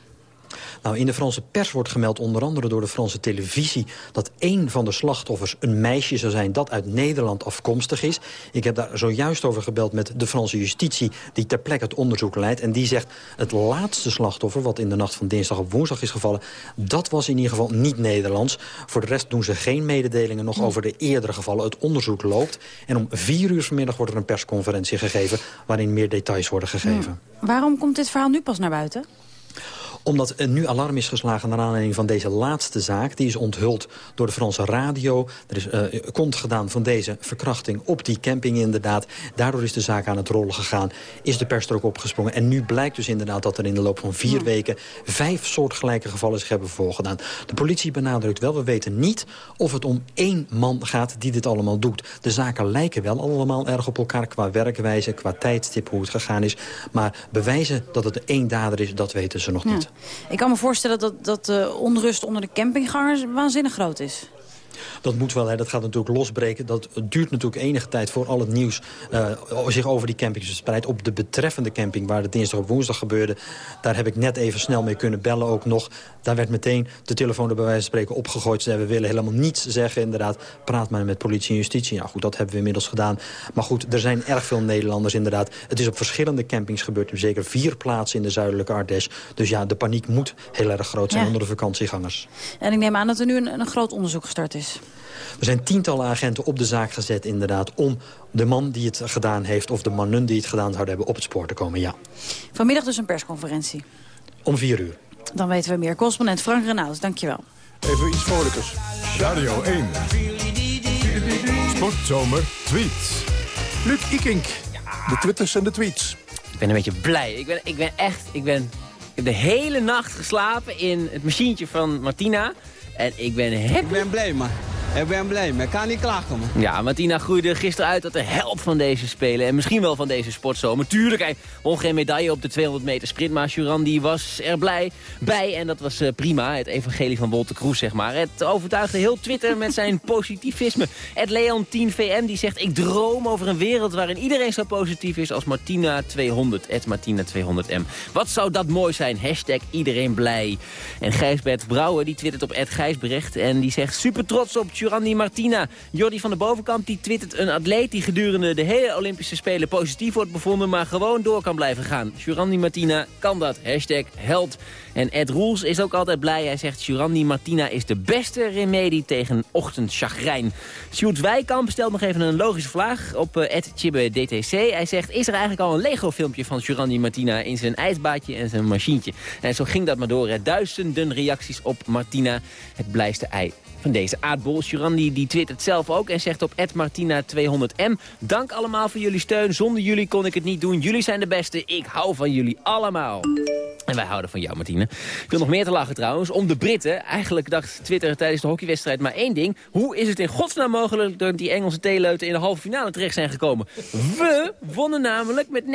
Nou, in de Franse pers wordt gemeld, onder andere door de Franse televisie... dat één van de slachtoffers een meisje zou zijn dat uit Nederland afkomstig is. Ik heb daar zojuist over gebeld met de Franse justitie... die ter plekke het onderzoek leidt. En die zegt, het laatste slachtoffer, wat in de nacht van dinsdag op woensdag is gevallen... dat was in ieder geval niet Nederlands. Voor de rest doen ze geen mededelingen nog over de eerdere gevallen. Het onderzoek loopt. En om vier uur vanmiddag wordt er een persconferentie gegeven... waarin meer details worden gegeven. Waarom komt dit verhaal nu pas naar buiten? Omdat er nu alarm is geslagen naar aanleiding van deze laatste zaak. Die is onthuld door de Franse radio. Er is uh, kont gedaan van deze verkrachting op die camping inderdaad. Daardoor is de zaak aan het rollen gegaan. Is de pers er ook opgesprongen. En nu blijkt dus inderdaad dat er in de loop van vier weken... vijf soortgelijke gevallen zich hebben voorgedaan. De politie benadrukt wel, we weten niet of het om één man gaat die dit allemaal doet. De zaken lijken wel allemaal erg op elkaar qua werkwijze, qua tijdstip, hoe het gegaan is. Maar bewijzen dat het één dader is, dat weten ze nog Ja. niet. Ik kan me voorstellen dat, dat de onrust onder de campinggangers waanzinnig groot is. Dat moet wel, hè. dat gaat natuurlijk losbreken. Dat duurt natuurlijk enige tijd voor al het nieuws eh, zich over die campings verspreidt. Op de betreffende camping waar het dinsdag op woensdag gebeurde... daar heb ik net even snel mee kunnen bellen ook nog. Daar werd meteen de telefoon er bij wijze van spreken opgegooid. Ze zeiden, we willen helemaal niets zeggen inderdaad. Praat maar met politie en justitie. Ja goed, dat hebben we inmiddels gedaan. Maar goed, er zijn erg veel Nederlanders inderdaad. Het is op verschillende campings gebeurd. Er zeker vier plaatsen in de zuidelijke Ardèche. Dus ja, de paniek moet heel erg groot zijn Ja. onder de vakantiegangers. En ik neem aan dat er nu een, een groot onderzoek gestart is. Er zijn tientallen agenten op de zaak gezet inderdaad... om de man die het gedaan heeft of de mannen die het gedaan zouden hebben... op het spoor te komen, ja. Vanmiddag dus een persconferentie. Om vier uur. Dan weten we meer. Correspondent Frank Renaud, dankjewel. Even iets vrolijkers. Radio 1. Sportzomer tweets. Luc Ikink. De twitters en de tweets. Ik ben een beetje blij. Ik ben, ik ben echt... Ik, ben, ik heb de hele nacht geslapen in het machientje van Martina. En ik ben happy. Ik ben blij, man. Ik ben blij, maar ik kan niet klagen, man. Ja, Martina groeide gisteren uit tot de helft van deze Spelen. En misschien wel van deze sportzomer. Tuurlijk, hij won geen medaille op de 200 meter sprint. Maar Juran was er blij bij. En dat was eh, prima. Het evangelie van Wolter Kroes, zeg maar. Het overtuigde heel Twitter met zijn positivisme. Ed Leon 10VM die zegt... Ik droom over een wereld waarin iedereen zo positief is als Martina 200. Ed Martina 200M. Wat zou dat mooi zijn? Hashtag iedereen blij. En Gijsbert Brouwer die twittert op Ed Gijsbrecht. En die zegt super trots op Jurandi Martina. Jordi van de Bovenkamp die twittert een atleet die gedurende de hele Olympische Spelen positief wordt bevonden, maar gewoon door kan blijven gaan. Jurandi Martina kan dat. Hashtag held. En Ed Roels is ook altijd blij. Hij zegt Jurandi Martina is de beste remedie tegen ochtendchagrijn. Sjoerd Wijkamp stelt nog even een logische vraag op Ed Chibbe DTC. Hij zegt, is er eigenlijk al een Lego filmpje van Jurandi Martina in zijn ijsbaadje en zijn machientje? En zo ging dat maar door. Duizenden reacties op Martina, het blijste ei van deze aardbol. Jurandi die twittert zelf ook en zegt op Martina200m... Dank allemaal voor jullie steun. Zonder jullie kon ik het niet doen. Jullie zijn de beste. Ik hou van jullie allemaal. En wij houden van jou, Martine. Ik wil nog meer te lachen trouwens. Om de Britten. Eigenlijk dacht Twitter tijdens de hockeywedstrijd maar één ding. Hoe is het in godsnaam mogelijk dat die Engelse theeleuten in de halve finale terecht zijn gekomen? We wonnen namelijk met 9-2.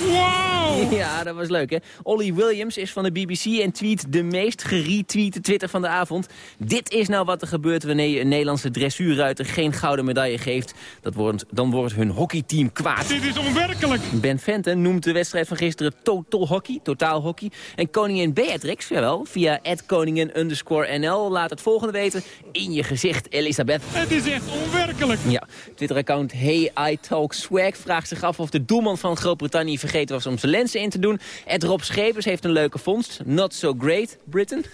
Wow! Ja, dat was leuk hè. Ollie Williams is van de BBC en tweet de meest geretweete Twitter van de avond. Dit is nou wat er gebeurt wanneer je een Nederlandse dressuurruiter geen gouden medaille geeft. Dat wordt, dan wordt hun hockeyteam kwaad. Dit is onwerkelijk. Ben Fenton noemt de wedstrijd van gisteren total hockey, totaal hockey. hockey. En koningin Beatrix, jawel, via koningin underscore NL laat het volgende weten. In je gezicht, Elisabeth. Het is echt onwerkelijk. Ja, Twitter-account Hey I Talk Swag vraagt zich af of de doelman van Groot-Brittannië vergeten was om zijn lenzen in te doen. Ed Rob Schepers heeft een leuke vondst. Not so great, Britain.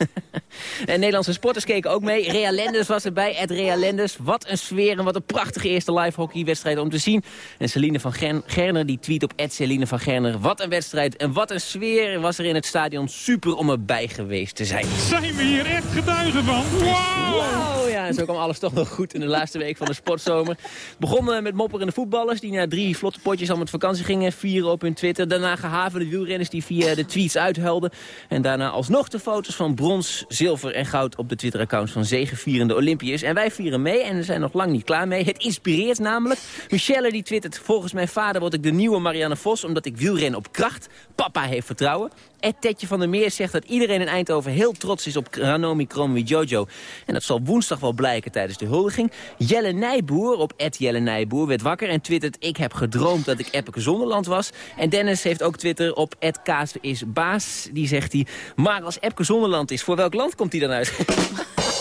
en Nederlandse sporters keken ook mee. Rea Lenders was erbij, Ed Rea Lenders. Wat een sfeer en wat een prachtige eerste live hockeywedstrijd om te zien. En Celine van Gerner die tweet op Ed Celine van Gerner. Wat een wedstrijd en wat een sfeer was er in het stadion. Super om erbij geweest te zijn. Zijn we hier echt getuigen van? Wow! Ja, en zo kwam alles toch nog goed in de laatste week van de sportzomer. Begonnen met mopperende voetballers die na drie vlotte potjes al met vakantie gingen. Vieren op hun Twitter. Daarna gehavende wielrenners die via de tweets uithelden. En daarna alsnog de foto's van brons, zilver en goud op de Twitter-accounts van zegevierende Olympiërs. En wij vieren mee en we zijn nog lang niet klaar mee. Het inspireert namelijk. Michelle die twittert, volgens mijn vader word ik de nieuwe Marianne Vos omdat ik wielren op kracht. Papa heeft vertrouwen. Ed Tetje van der Meer zegt dat iedereen in Eindhoven heel trots is op Ranomi Kromi Jojo. En dat zal woensdag wel blijken tijdens de huldiging. Jelle Nijboer op Ed Jelle Nijboer werd wakker en twittert... ik heb gedroomd dat ik Epke Zonderland was. En Dennis heeft ook Twitter op Ed Kaas is baas. Die zegt hij, maar als Epke Zonderland is, voor welk land komt hij dan uit?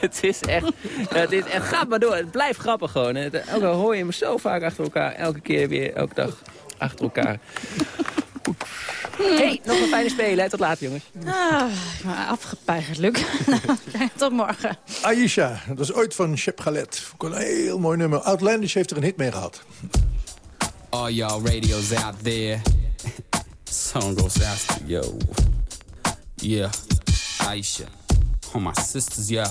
het is echt, het is echt, gaat maar door. Het blijft grappig gewoon. Elke hoor je me zo vaak achter elkaar, elke keer weer, elke dag achter elkaar. hey, nog een fijne spelen. Tot later, jongens. Ah, afgepeigerd, Luc. Tot morgen. Aisha, dat is ooit van Shep Galet. Een heel mooi nummer. Outlandish heeft er een hit mee gehad. All y'all radios out there. Song goes out to yo. Yeah, Aisha. All my sisters, yeah.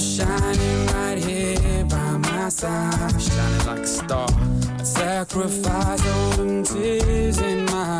shining right here by my side, shining like a star. I'd sacrifice all them tears in my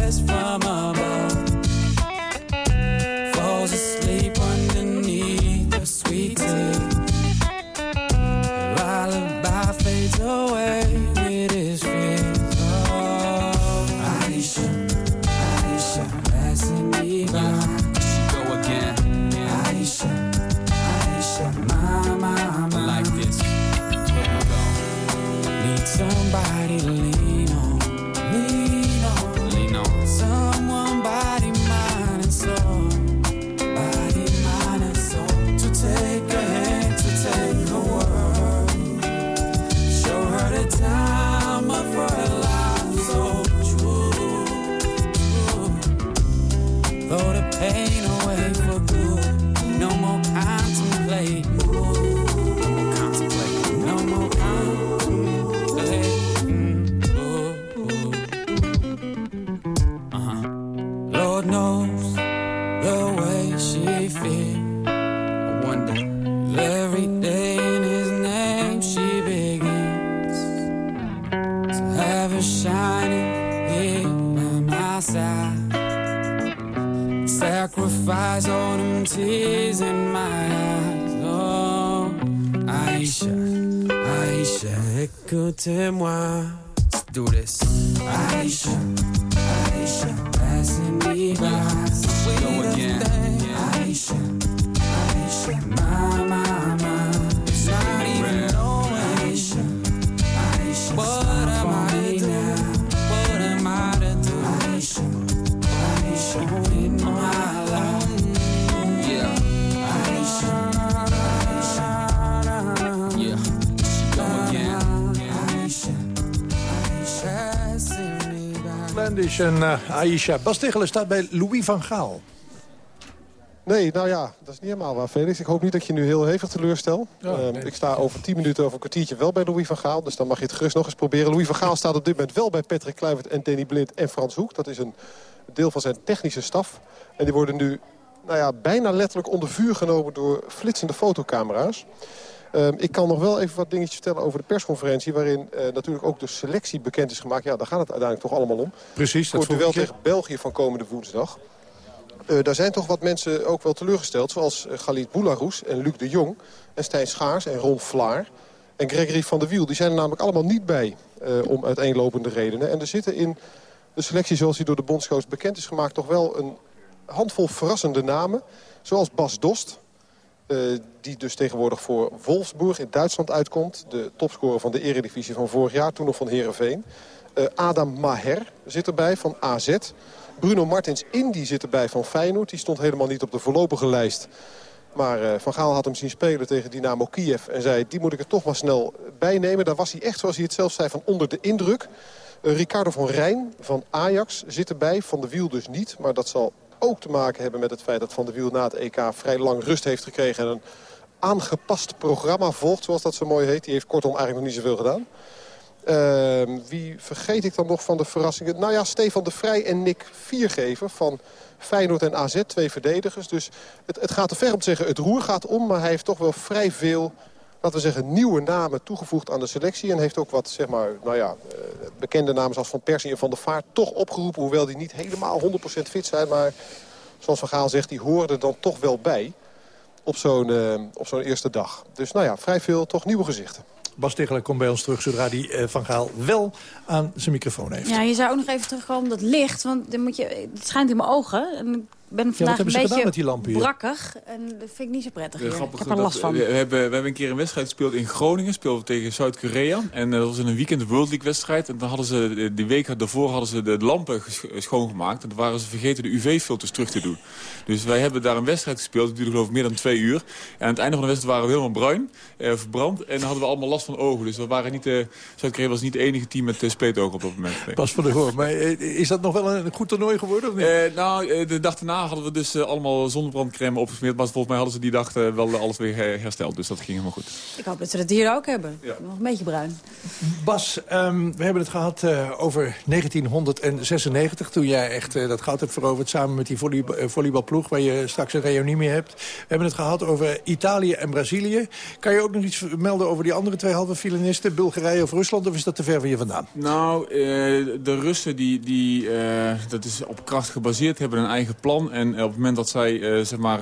Sacrifice all them tears in my eyes. Oh, Aisha, Aisha, écoutez-moi. Let's do this. Aisha, Aisha, passing me by. Again. Outlandish en uh, Aisha. Bas Tichelen staat bij Louis van Gaal. Nee, nou ja, dat is niet helemaal waar, Felix. Ik hoop niet dat je nu heel hevig teleurstel. Ja, uh, nee. Ik sta over 10 minuten over een kwartiertje wel bij Louis van Gaal. Dus dan mag je het gerust nog eens proberen. Louis van Gaal staat op dit moment wel bij Patrick Kluivert en Danny Blind en Frans Hoek. Dat is een deel van zijn technische staf. En die worden nu nou ja, bijna letterlijk onder vuur genomen door flitsende fotocamera's. Uh, ik kan nog wel even wat dingetjes vertellen over de persconferentie... waarin uh, natuurlijk ook de selectie bekend is gemaakt. Ja, daar gaat het uiteindelijk toch allemaal om. Precies. Voor het duel tegen België van komende woensdag. Uh, daar zijn toch wat mensen ook wel teleurgesteld. Zoals uh, Galit Boularus en Luc de Jong. En Stijn Schaars en Ron Vlaar. En Gregory van der Wiel. Die zijn er namelijk allemaal niet bij. Uh, om uiteenlopende redenen. En er zitten in de selectie zoals die door de bondscoach bekend is gemaakt... toch wel een handvol verrassende namen. Zoals Bas Dost. Uh, die dus tegenwoordig voor Wolfsburg in Duitsland uitkomt. De topscorer van de eredivisie van vorig jaar. Toen nog van Heerenveen. Uh, Adam Maher zit erbij van AZ. Bruno Martins Indy zit erbij van Feyenoord. Die stond helemaal niet op de voorlopige lijst. Maar uh, Van Gaal had hem zien spelen tegen Dynamo Kiev. En zei, die moet ik er toch maar snel bijnemen. Daar was hij echt, zoals hij het zelf zei, van onder de indruk. Ricardo van Rijn van Ajax zit erbij. Van de Wiel dus niet. Maar dat zal ook te maken hebben met het feit dat Van der Wiel na het EK vrij lang rust heeft gekregen. En een aangepast programma volgt, zoals dat zo mooi heet. Die heeft kortom eigenlijk nog niet zoveel gedaan. Uh, wie vergeet ik dan nog van de verrassingen? Nou ja, Stefan de Vrij en Nick Viergever van Feyenoord en AZ, twee verdedigers. Dus het, het gaat te ver om te zeggen, het roer gaat om. Maar hij heeft toch wel vrij veel, laten we zeggen, nieuwe namen toegevoegd aan de selectie. En heeft ook wat, zeg maar, nou ja, uh, bekende namen zoals Van Persie en Van der Vaart toch opgeroepen. Hoewel die niet helemaal 100% fit zijn. Maar zoals Van Gaal zegt, die horen er dan toch wel bij op zo'n uh, op zo'n eerste dag. Dus nou ja, vrij veel toch nieuwe gezichten. Bas Tichelen komt bij ons terug zodra die uh, Van Gaal wel aan zijn microfoon heeft. Ja, je zou ook nog even terugkomen op dat licht. Want dan moet je, het schijnt in mijn ogen. En ik ben vandaag ja, een beetje met die lampen hier? brakkig. En dat vind ik niet zo prettig. Ja, ik heb er last van. We hebben, we hebben een keer een wedstrijd gespeeld in Groningen. Speelden tegen Zuid-Korea. En dat was in een weekend World League wedstrijd. En dan hadden ze, die week daarvoor hadden ze de lampen schoongemaakt. En dan waren ze vergeten de UV-filters terug te doen. Dus wij hebben daar een wedstrijd gespeeld. Dat duurde geloof ik meer dan twee uur. En aan het einde van de wedstrijd waren we helemaal bruin. Eh, verbrand. En dan hadden we allemaal last van ogen. Dus we waren niet, uh, Zuid-Korea was niet het enige team met speetogen op dat moment. Pas van de hoor. Maar is dat nog wel een goed toernooi geworden? Of niet? Nou, de dag daarna hadden we dus allemaal zonnebrandcreme opgesmeerd. Maar volgens mij hadden ze die dag wel alles weer hersteld. Dus dat ging helemaal goed. Ik hoop dat ze dat hier ook hebben. Ja. Nog een beetje bruin. Bas, um, we hebben het gehad over 1996. Toen jij echt dat goud hebt veroverd samen met die volleybal, volleybalploeg. Waar je straks een reunie mee hebt. We hebben het gehad over Italië en Brazilië. Kan je ook nog iets melden over die andere twee halve finalisten? Bulgarije of Rusland? Of is dat te ver van je vandaan? Nou, uh, de Russen, die, die, uh, dat is op kracht gebaseerd, hebben een eigen plan. En op het moment dat zij uh, zeg maar,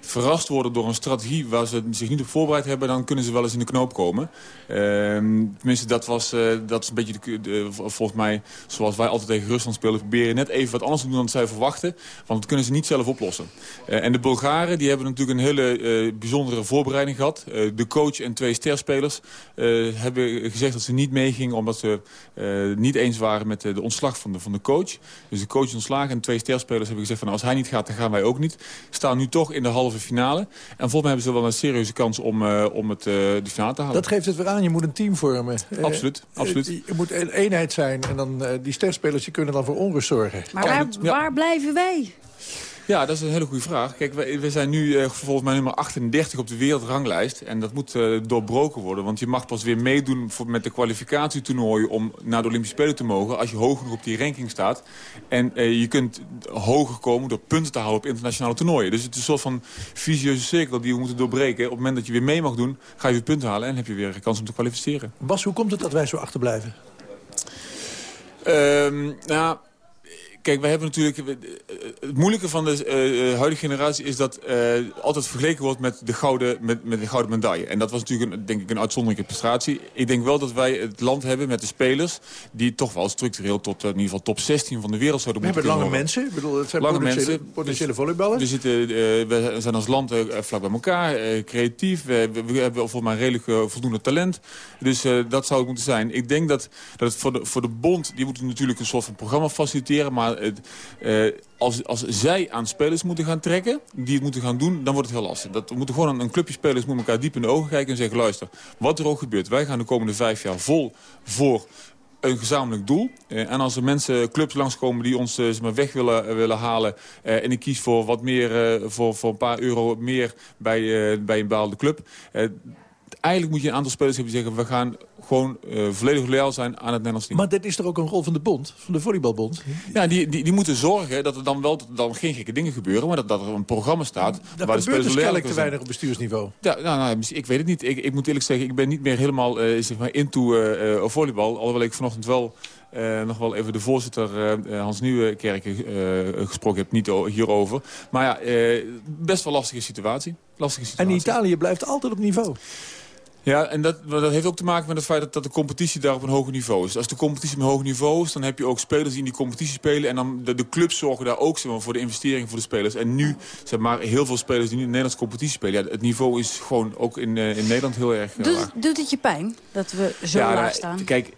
verrast worden door een strategie... waar ze zich niet op voorbereid hebben... dan kunnen ze wel eens in de knoop komen. Ehm, tenminste, dat, was, dat is een beetje de, volgens mij... zoals wij altijd tegen Rusland spelen... proberen net even wat anders te doen dan zij verwachten. Want dat kunnen ze niet zelf oplossen. en de Bulgaren die hebben natuurlijk een hele bijzondere voorbereiding gehad. de coach en twee sterspelers uh, hebben gezegd dat ze niet meegingen... omdat ze uh, niet eens waren met de, ontslag van de, van de coach. Dus de coach ontslagen en twee sterspelers hebben gezegd... van als hij niet gaat, dan gaan wij ook niet. Staan nu toch in de halve finale. En volgens mij hebben ze wel een serieuze kans om, uh, om het, de finale te halen. Dat geeft het weer aan. Je moet een team vormen. Absoluut. absoluut. je moet een eenheid zijn. En dan, die sterspelers die kunnen dan voor onrust zorgen. Maar waar, ja. waar blijven wij? Ja, dat is een hele goede vraag. Kijk, we, zijn nu uh, volgens mij nummer 38 op de wereldranglijst. En dat moet uh, doorbroken worden. Want je mag pas weer meedoen voor, met de kwalificatietoernooien... om naar de Olympische Spelen te mogen... als je hoger op die ranking staat. En uh, je kunt hoger komen door punten te halen op internationale toernooien. Dus het is een soort van visieuze cirkel die we moeten doorbreken. Op het moment dat je weer mee mag doen, ga je weer punten halen... en heb je weer een kans om te kwalificeren. Bas, hoe komt het dat wij zo achterblijven? Um, nou... Kijk, wij hebben natuurlijk... Het moeilijke van de uh, huidige generatie is dat uh, altijd vergeleken wordt met de, gouden, met, met de gouden medaille. En dat was natuurlijk een, denk ik een uitzonderlijke prestatie. Ik denk wel dat wij het land hebben met de spelers... die toch wel structureel tot in ieder geval top 16 van de wereld zouden moeten We hebben lange mensen. Ik bedoel, het zijn lange potentiële, mensen, potentiële volleyballers. We, zitten, we zijn als land vlak bij elkaar, creatief. We, we, hebben volgens mij redelijk voldoende talent. Dus dat zou het moeten zijn. Ik denk dat, dat het voor de, voor de bond... die moeten natuurlijk een soort van programma faciliteren... maar uh, als, als zij aan spelers moeten gaan trekken, die het moeten gaan doen, dan wordt het heel lastig. Dat, we moeten gewoon een, clubje spelers moeten elkaar diep in de ogen kijken en zeggen... luister, wat er ook gebeurt, wij gaan de komende vijf jaar vol voor een gezamenlijk doel. Eh, en als er mensen, clubs langskomen die ons zeg maar, weg willen, willen halen... en ik kies voor wat meer, voor, voor een paar euro meer bij, bij een bepaalde club eigenlijk moet je een aantal spelers hebben die zeggen... we gaan gewoon uh, volledig loyaal zijn aan het Nederlands team. Maar dit is toch ook een rol van de bond, van de volleybalbond? Ja, die, die, die moeten zorgen dat er dan wel dan geen gekke dingen gebeuren... maar dat, dat er een programma staat dat waar de spelers dus loyaal te weinig op bestuursniveau. Ja, nou, nou, ik weet het niet. Ik, ik moet eerlijk zeggen, ik ben niet meer helemaal uh, zeg maar into uh, volleybal. Alhoewel ik vanochtend wel... Uh, nog wel even de voorzitter uh, Hans Nieuwenkerken uh, gesproken heb, niet hierover. Maar ja, best wel lastige situatie. lastige situatie. En Italië blijft altijd op niveau. Ja, en dat, dat heeft ook te maken met het feit dat, dat de competitie daar op een hoger niveau is. Als de competitie op een hoog niveau is, dan heb je ook spelers die in die competitie spelen. En dan de, de clubs zorgen daar ook zeg maar, voor de investering voor de spelers. En nu zijn maar heel veel spelers die nu in de Nederlandse competitie spelen. Ja, het niveau is gewoon ook in, uh, in Nederland heel erg uh, doet, doet, het je pijn dat we zo ja, laag nou, staan? Kijk,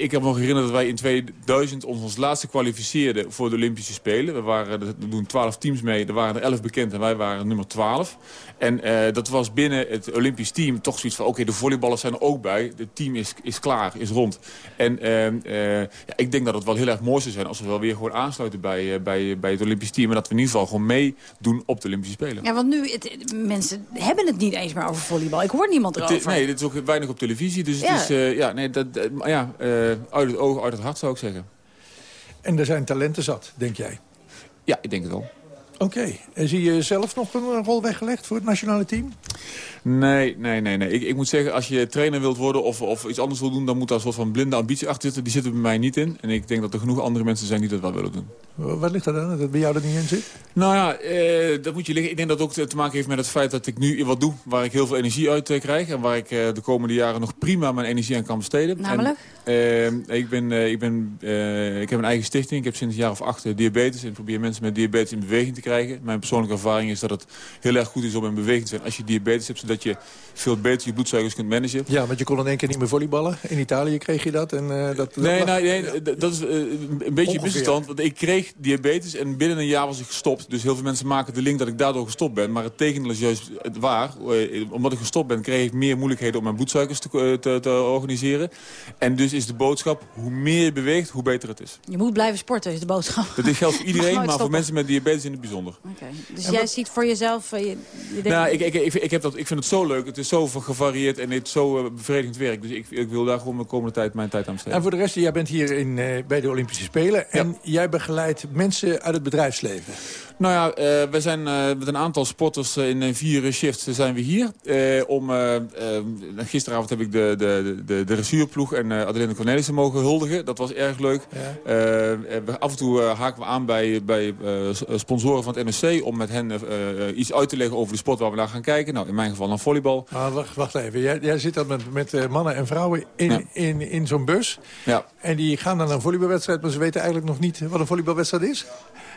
ik heb me nog herinnerd dat wij in 2000 ons als laatste kwalificeerden voor de Olympische Spelen. We, waren, er doen 12 teams mee, er waren er 11 bekend en wij waren nummer 12. En uh, dat was binnen het Olympisch team toch zoiets van... oké, de volleyballers zijn er ook bij. Het team is, is klaar, is rond. En uh, uh, ja, ik denk dat het wel heel erg mooi zou zijn... als we wel weer gewoon aansluiten bij, bij, bij het Olympisch team... en dat we in ieder geval gewoon meedoen op de Olympische Spelen. Ja, want nu, het, mensen hebben het niet eens meer over volleybal. Ik hoor niemand erover. Het, nee, dit is ook weinig op televisie. Dus ja. het is, ja, nee, dat, ja, uit het oog, uit het hart zou ik zeggen. En er zijn talenten zat, denk jij? Ja, ik denk het wel. Oké. En zie je zelf nog een rol weggelegd voor het nationale team? Nee, nee, nee. nee. Ik, ik moet zeggen, als je trainer wilt worden of, of iets anders wil doen... dan moet daar een soort van blinde ambitie achter zitten. Die zitten bij mij niet in. En ik denk dat er genoeg andere mensen zijn die dat wel willen doen. Wat ligt er dan, dat bij jou er niet in zit? Nou ja, eh, dat moet je liggen. Ik denk dat het ook te maken heeft met het feit dat ik nu wat doe... waar ik heel veel energie uit eh, krijg. En waar ik eh, de komende jaren nog prima mijn energie aan kan besteden. Namelijk? En, ik, ben, ik, ben, ik heb een eigen stichting. Ik heb sinds een jaar of acht diabetes. En ik probeer mensen met diabetes in beweging te krijgen. Mijn persoonlijke ervaring is dat het heel erg goed is om in beweging te zijn... als je diabetes hebt, zodat je veel beter je bloedsuikers kunt managen. Ja, want je kon in één keer niet meer volleyballen. In Italië kreeg je dat. En, uh, dat nee, nee, nee, dat is uh, een beetje misverstand. Want ik kreeg diabetes en binnen een jaar was ik gestopt. Dus heel veel mensen maken de link dat ik daardoor gestopt ben. Maar het tegendeel is juist waar. Uh, omdat ik gestopt ben, kreeg ik meer moeilijkheden om mijn bloedsuikers te, te, te, organiseren. En dus is de boodschap, hoe meer je beweegt, hoe beter het is. Je moet blijven sporten, is de boodschap. Dat geldt voor iedereen, maar voor mensen met diabetes in het bijzonder. Okay. Dus en jij wat... ziet voor jezelf... Je, je denkt... nou, ik, ik, ik, ik, heb dat, ik vind het zo leuk. Het is zo gevarieerd en het is zo bevredigend werk. Dus ik, ik, wil daar gewoon de komende tijd mijn tijd aan besteden. En voor de rest, jij bent hier in, uh, bij de Olympische Spelen. En ja. jij begeleidt mensen uit het bedrijfsleven. Nou ja, uh, we zijn uh, met een aantal sporters uh, in vier shifts zijn we hier. om, gisteravond heb ik de, de, de, de resuurploeg en Adeline Cornelissen mogen huldigen. Dat was erg leuk. Ja. af en toe haken we aan bij, bij sponsoren van het NOC... om met hen iets uit te leggen over de sport waar we naar gaan kijken. Nou, in mijn geval naar volleybal. Ah, wacht, wacht even. Jij, jij zit dan met, met mannen en vrouwen in, ja. in, in zo'n bus. Ja. En die gaan dan naar een volleybalwedstrijd... maar ze weten eigenlijk nog niet wat een volleybalwedstrijd is?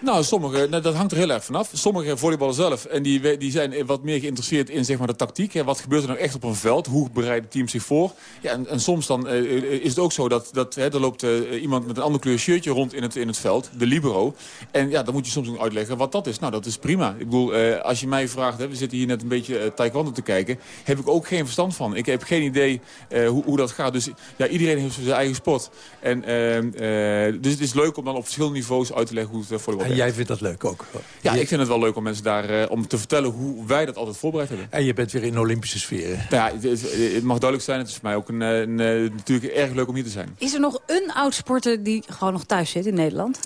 Nou, sommige, nou, dat hangt er heel erg vanaf. Sommige volleyballers zelf, en die, die zijn wat meer geïnteresseerd in zeg maar, de tactiek. Hè. Wat gebeurt er nou echt op een veld? Hoe bereiden teams zich voor? Ja, en, en soms dan, uh, is het ook zo dat, dat hè, er loopt uh, iemand met een ander kleur shirtje rond in het, in het veld. De libero. En ja, dan moet je soms ook uitleggen wat dat is. Nou, dat is prima. Ik bedoel, uh, als je mij vraagt, hè, we zitten hier net een beetje taekwondo te kijken. Heb ik ook geen verstand van. Ik heb geen idee hoe, hoe dat gaat. Dus ja, iedereen heeft zijn eigen sport. En, dus het is leuk om dan op verschillende niveaus uit te leggen hoe het volleybal En jij vindt dat leuk ook? Ja, ik vind het wel leuk om mensen daar uh, om te vertellen hoe wij dat altijd voorbereid hebben. En je bent weer in de Olympische sferen. Nou ja, het, het, mag duidelijk zijn. Het is voor mij ook een, een, een, natuurlijk erg leuk om hier te zijn. Is er nog een oud sporter die gewoon nog thuis zit in Nederland?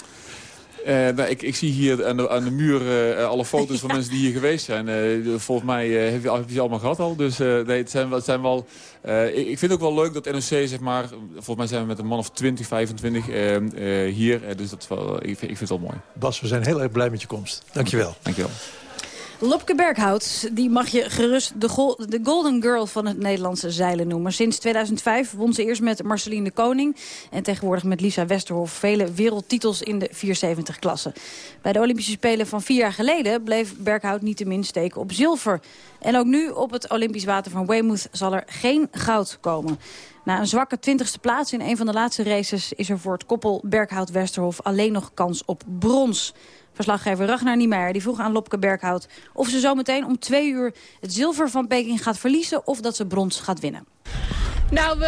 Uh, nou, ik, ik, zie hier aan de, aan de muur uh, alle foto's ja. van mensen die hier geweest zijn. Uh, volgens mij heb je, heb, je, ze allemaal gehad al. Dus nee, het zijn, het zijn wel... Ik, ik, vind het ook wel leuk dat NOC, zeg maar... Volgens mij zijn we met een man of 20, 25 hier. dus dat is wel, ik, ik vind het wel mooi. Bas, we zijn heel erg blij met je komst. Dankjewel. Dankjewel. Lopke Berghout, die mag je gerust de, de golden girl van het Nederlandse zeilen noemen. Sinds 2005 won ze eerst met Marceline de Koning... en tegenwoordig met Lisa Westerhof vele wereldtitels in de 470-klasse. Bij de Olympische Spelen van vier jaar geleden bleef Berghout niet te min steken op zilver. En ook nu op het Olympisch water van Weymouth zal er geen goud komen. Na een zwakke twintigste plaats in een van de laatste races... is er voor het koppel Berghout-Westerhof alleen nog kans op brons. Verslaggever Ragnar Niemeyer die vroeg aan Lopke Berghout... of ze zometeen om twee uur het zilver van Peking gaat verliezen... of dat ze brons gaat winnen. Nou, we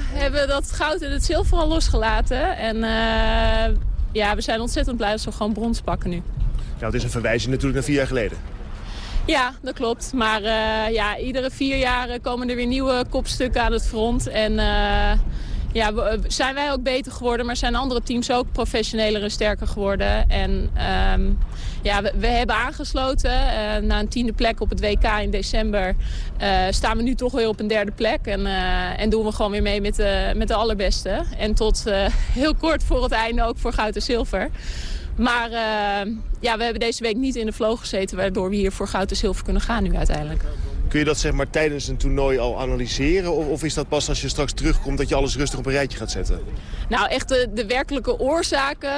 hebben dat goud en het zilver al losgelaten. En uh, ja, we zijn ontzettend blij dat we gewoon brons pakken nu. Nou, het is een verwijzing natuurlijk naar vier jaar geleden. Ja, dat klopt. Maar uh, ja, iedere vier jaar komen er weer nieuwe kopstukken aan het front. En uh, ja, zijn wij ook beter geworden, maar zijn andere teams ook professioneler en sterker geworden. En um, ja, we, hebben aangesloten. Uh, na een tiende plek op het WK in december uh, staan we nu toch weer op een derde plek. En, en doen we gewoon weer mee met de, met de allerbeste. En tot heel kort voor het einde ook voor goud en zilver. Maar ja, we hebben deze week niet in de vloog gezeten... waardoor we hier voor goud en zilver kunnen gaan nu uiteindelijk. Kun je dat zeg maar, tijdens een toernooi al analyseren? Of, of, is dat pas als je straks terugkomt dat je alles rustig op een rijtje gaat zetten? Nou, echt de, de werkelijke oorzaken,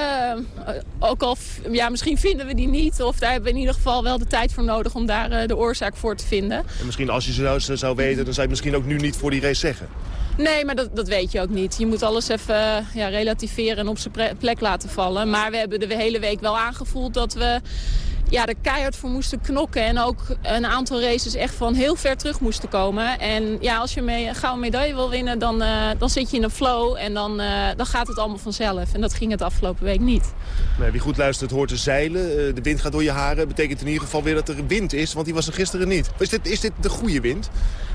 uh, ook al ja, misschien vinden we die niet... of daar hebben we in ieder geval wel de tijd voor nodig om daar uh, de oorzaak voor te vinden. En misschien als je ze zou, zou weten, dan zou je misschien ook nu niet voor die race zeggen. Nee, maar dat, dat weet je ook niet. Je moet alles even ja, relativeren en op zijn plek laten vallen. Maar we hebben de hele week wel aangevoeld dat we ja, er keihard voor moesten knokken. En ook een aantal races echt van heel ver terug moesten komen. En ja, als je een gouden medaille wil winnen, dan, uh, dan zit je in een flow. En dan, uh, dan gaat het allemaal vanzelf. En dat ging het afgelopen week niet. Nee, wie goed luistert hoort te zeilen. Uh, de wind gaat door je haren. betekent in ieder geval weer dat er wind is. Want die was er gisteren niet. Is dit, is dit de goede wind?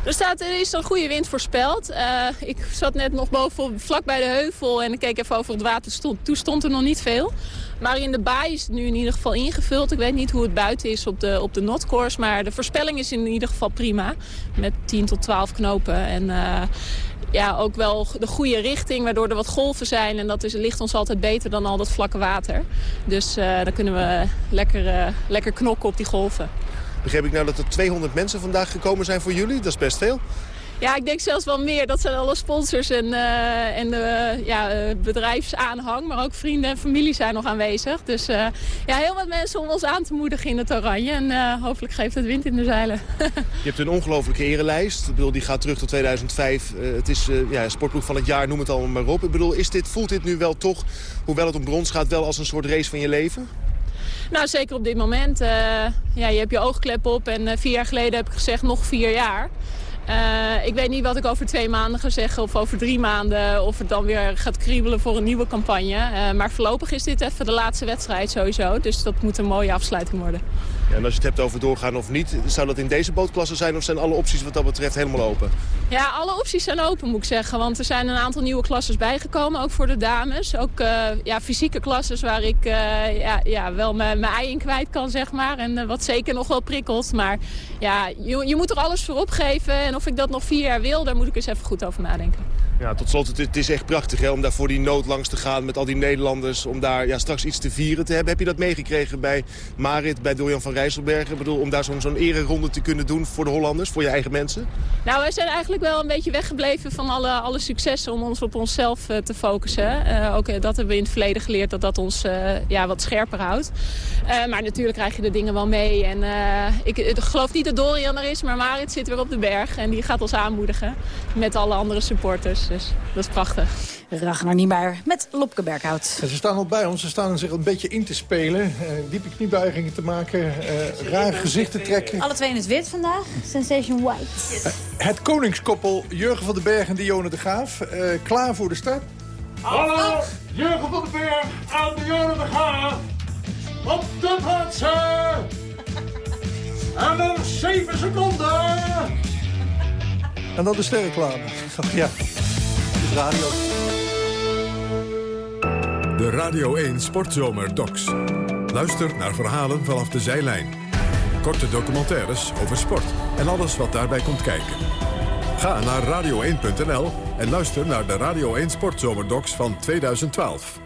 Er, staat, er is een goede wind voorspeld. ik zat net nog boven, vlak bij de heuvel. En ik keek even over het water. Stond, toen stond er nog niet veel. Maar in de baai is het nu in ieder geval ingevuld. Ik weet niet hoe het buiten is op de, op de notcourse. Maar de voorspelling is in ieder geval prima. Met 10 tot 12 knopen. En uh, ja, ook wel de goede richting, waardoor er wat golven zijn. En dat is, ligt ons altijd beter dan al dat vlakke water. Dus uh, dan kunnen we lekker, uh, lekker knokken op die golven. Begreep ik nou dat er 200 mensen vandaag gekomen zijn voor jullie? Dat is best veel. Ja, ik denk zelfs wel meer. Dat zijn alle sponsors en, uh, en de ja, uh, bedrijfsaanhang. Maar ook vrienden en familie zijn nog aanwezig. Dus uh, ja, heel wat mensen om ons aan te moedigen in het oranje. En hopelijk geeft het wind in de zeilen. Je hebt een ongelofelijke erenlijst. Ik bedoel, die gaat terug tot 2005. het is ja, sportploeg van het jaar, noem het allemaal maar op. Ik bedoel, is dit, voelt dit nu wel toch, hoewel het om brons gaat, wel als een soort race van je leven? Nou, zeker op dit moment. ja, je hebt je oogklep op en vier jaar geleden heb ik gezegd nog vier jaar. Uh, ik weet niet wat ik over twee maanden ga zeggen of over drie maanden. Of het dan weer gaat kriebelen voor een nieuwe campagne. Uh, maar voorlopig is dit even de laatste wedstrijd sowieso. Dus dat moet een mooie afsluiting worden. Ja, en als je het hebt over doorgaan of niet, zou dat in deze bootklasse zijn? Of zijn alle opties wat dat betreft helemaal open? Ja, alle opties zijn open moet ik zeggen. Want er zijn een aantal nieuwe klasses bijgekomen, ook voor de dames. Ook uh, ja, fysieke klasses waar ik ja, ja, wel mijn ei in kwijt kan, zeg maar. En wat zeker nog wel prikkelt. Maar ja, je, je moet er alles voor opgeven. En of ik dat nog vier jaar wil, daar moet ik eens even goed over nadenken. Ja, tot slot, het, het is echt prachtig hè, om daar voor die nood langs te gaan met al die Nederlanders. Om daar ja, straks iets te vieren te hebben. Heb je dat meegekregen bij Marit, bij Dorian van Rijsselbergen? Ik bedoel, om daar zo'n zo'n ereronde te kunnen doen voor de Hollanders, voor je eigen mensen? Nou, wij zijn eigenlijk wel een beetje weggebleven van alle, alle successen om ons op onszelf uh, te focussen. Uh, ook uh, dat hebben we in het verleden geleerd dat dat ons ja, wat scherper houdt. maar natuurlijk krijg je de dingen wel mee. En ik, ik, geloof niet dat Dorian er is, maar Marit zit weer op de berg. En die gaat ons aanmoedigen met alle andere supporters. Dus dat is prachtig. Ragnar Niemeyer met Lopke Berghout. ze staan al bij ons. Ze staan zich een beetje in te spelen. Uh, diepe kniebuigingen te maken. Uh, raar gezichten trekken. Alle twee in het wit vandaag. Sensation White. Uh, het koningskoppel Jurgen van den Berg en Dionne de Graaf. klaar voor de start? Hallo, Jurgen van den Berg en Dionne de Graaf. Op de plaatsen. En nog 7 seconden. En dan de sterreclame. ja, De Radio 1 Sportzomer Docs. Luister naar verhalen vanaf de zijlijn. Korte documentaires over sport en alles wat daarbij komt kijken. Ga naar radio1.nl en luister naar de Radio 1 Sportzomerdocs van 2012.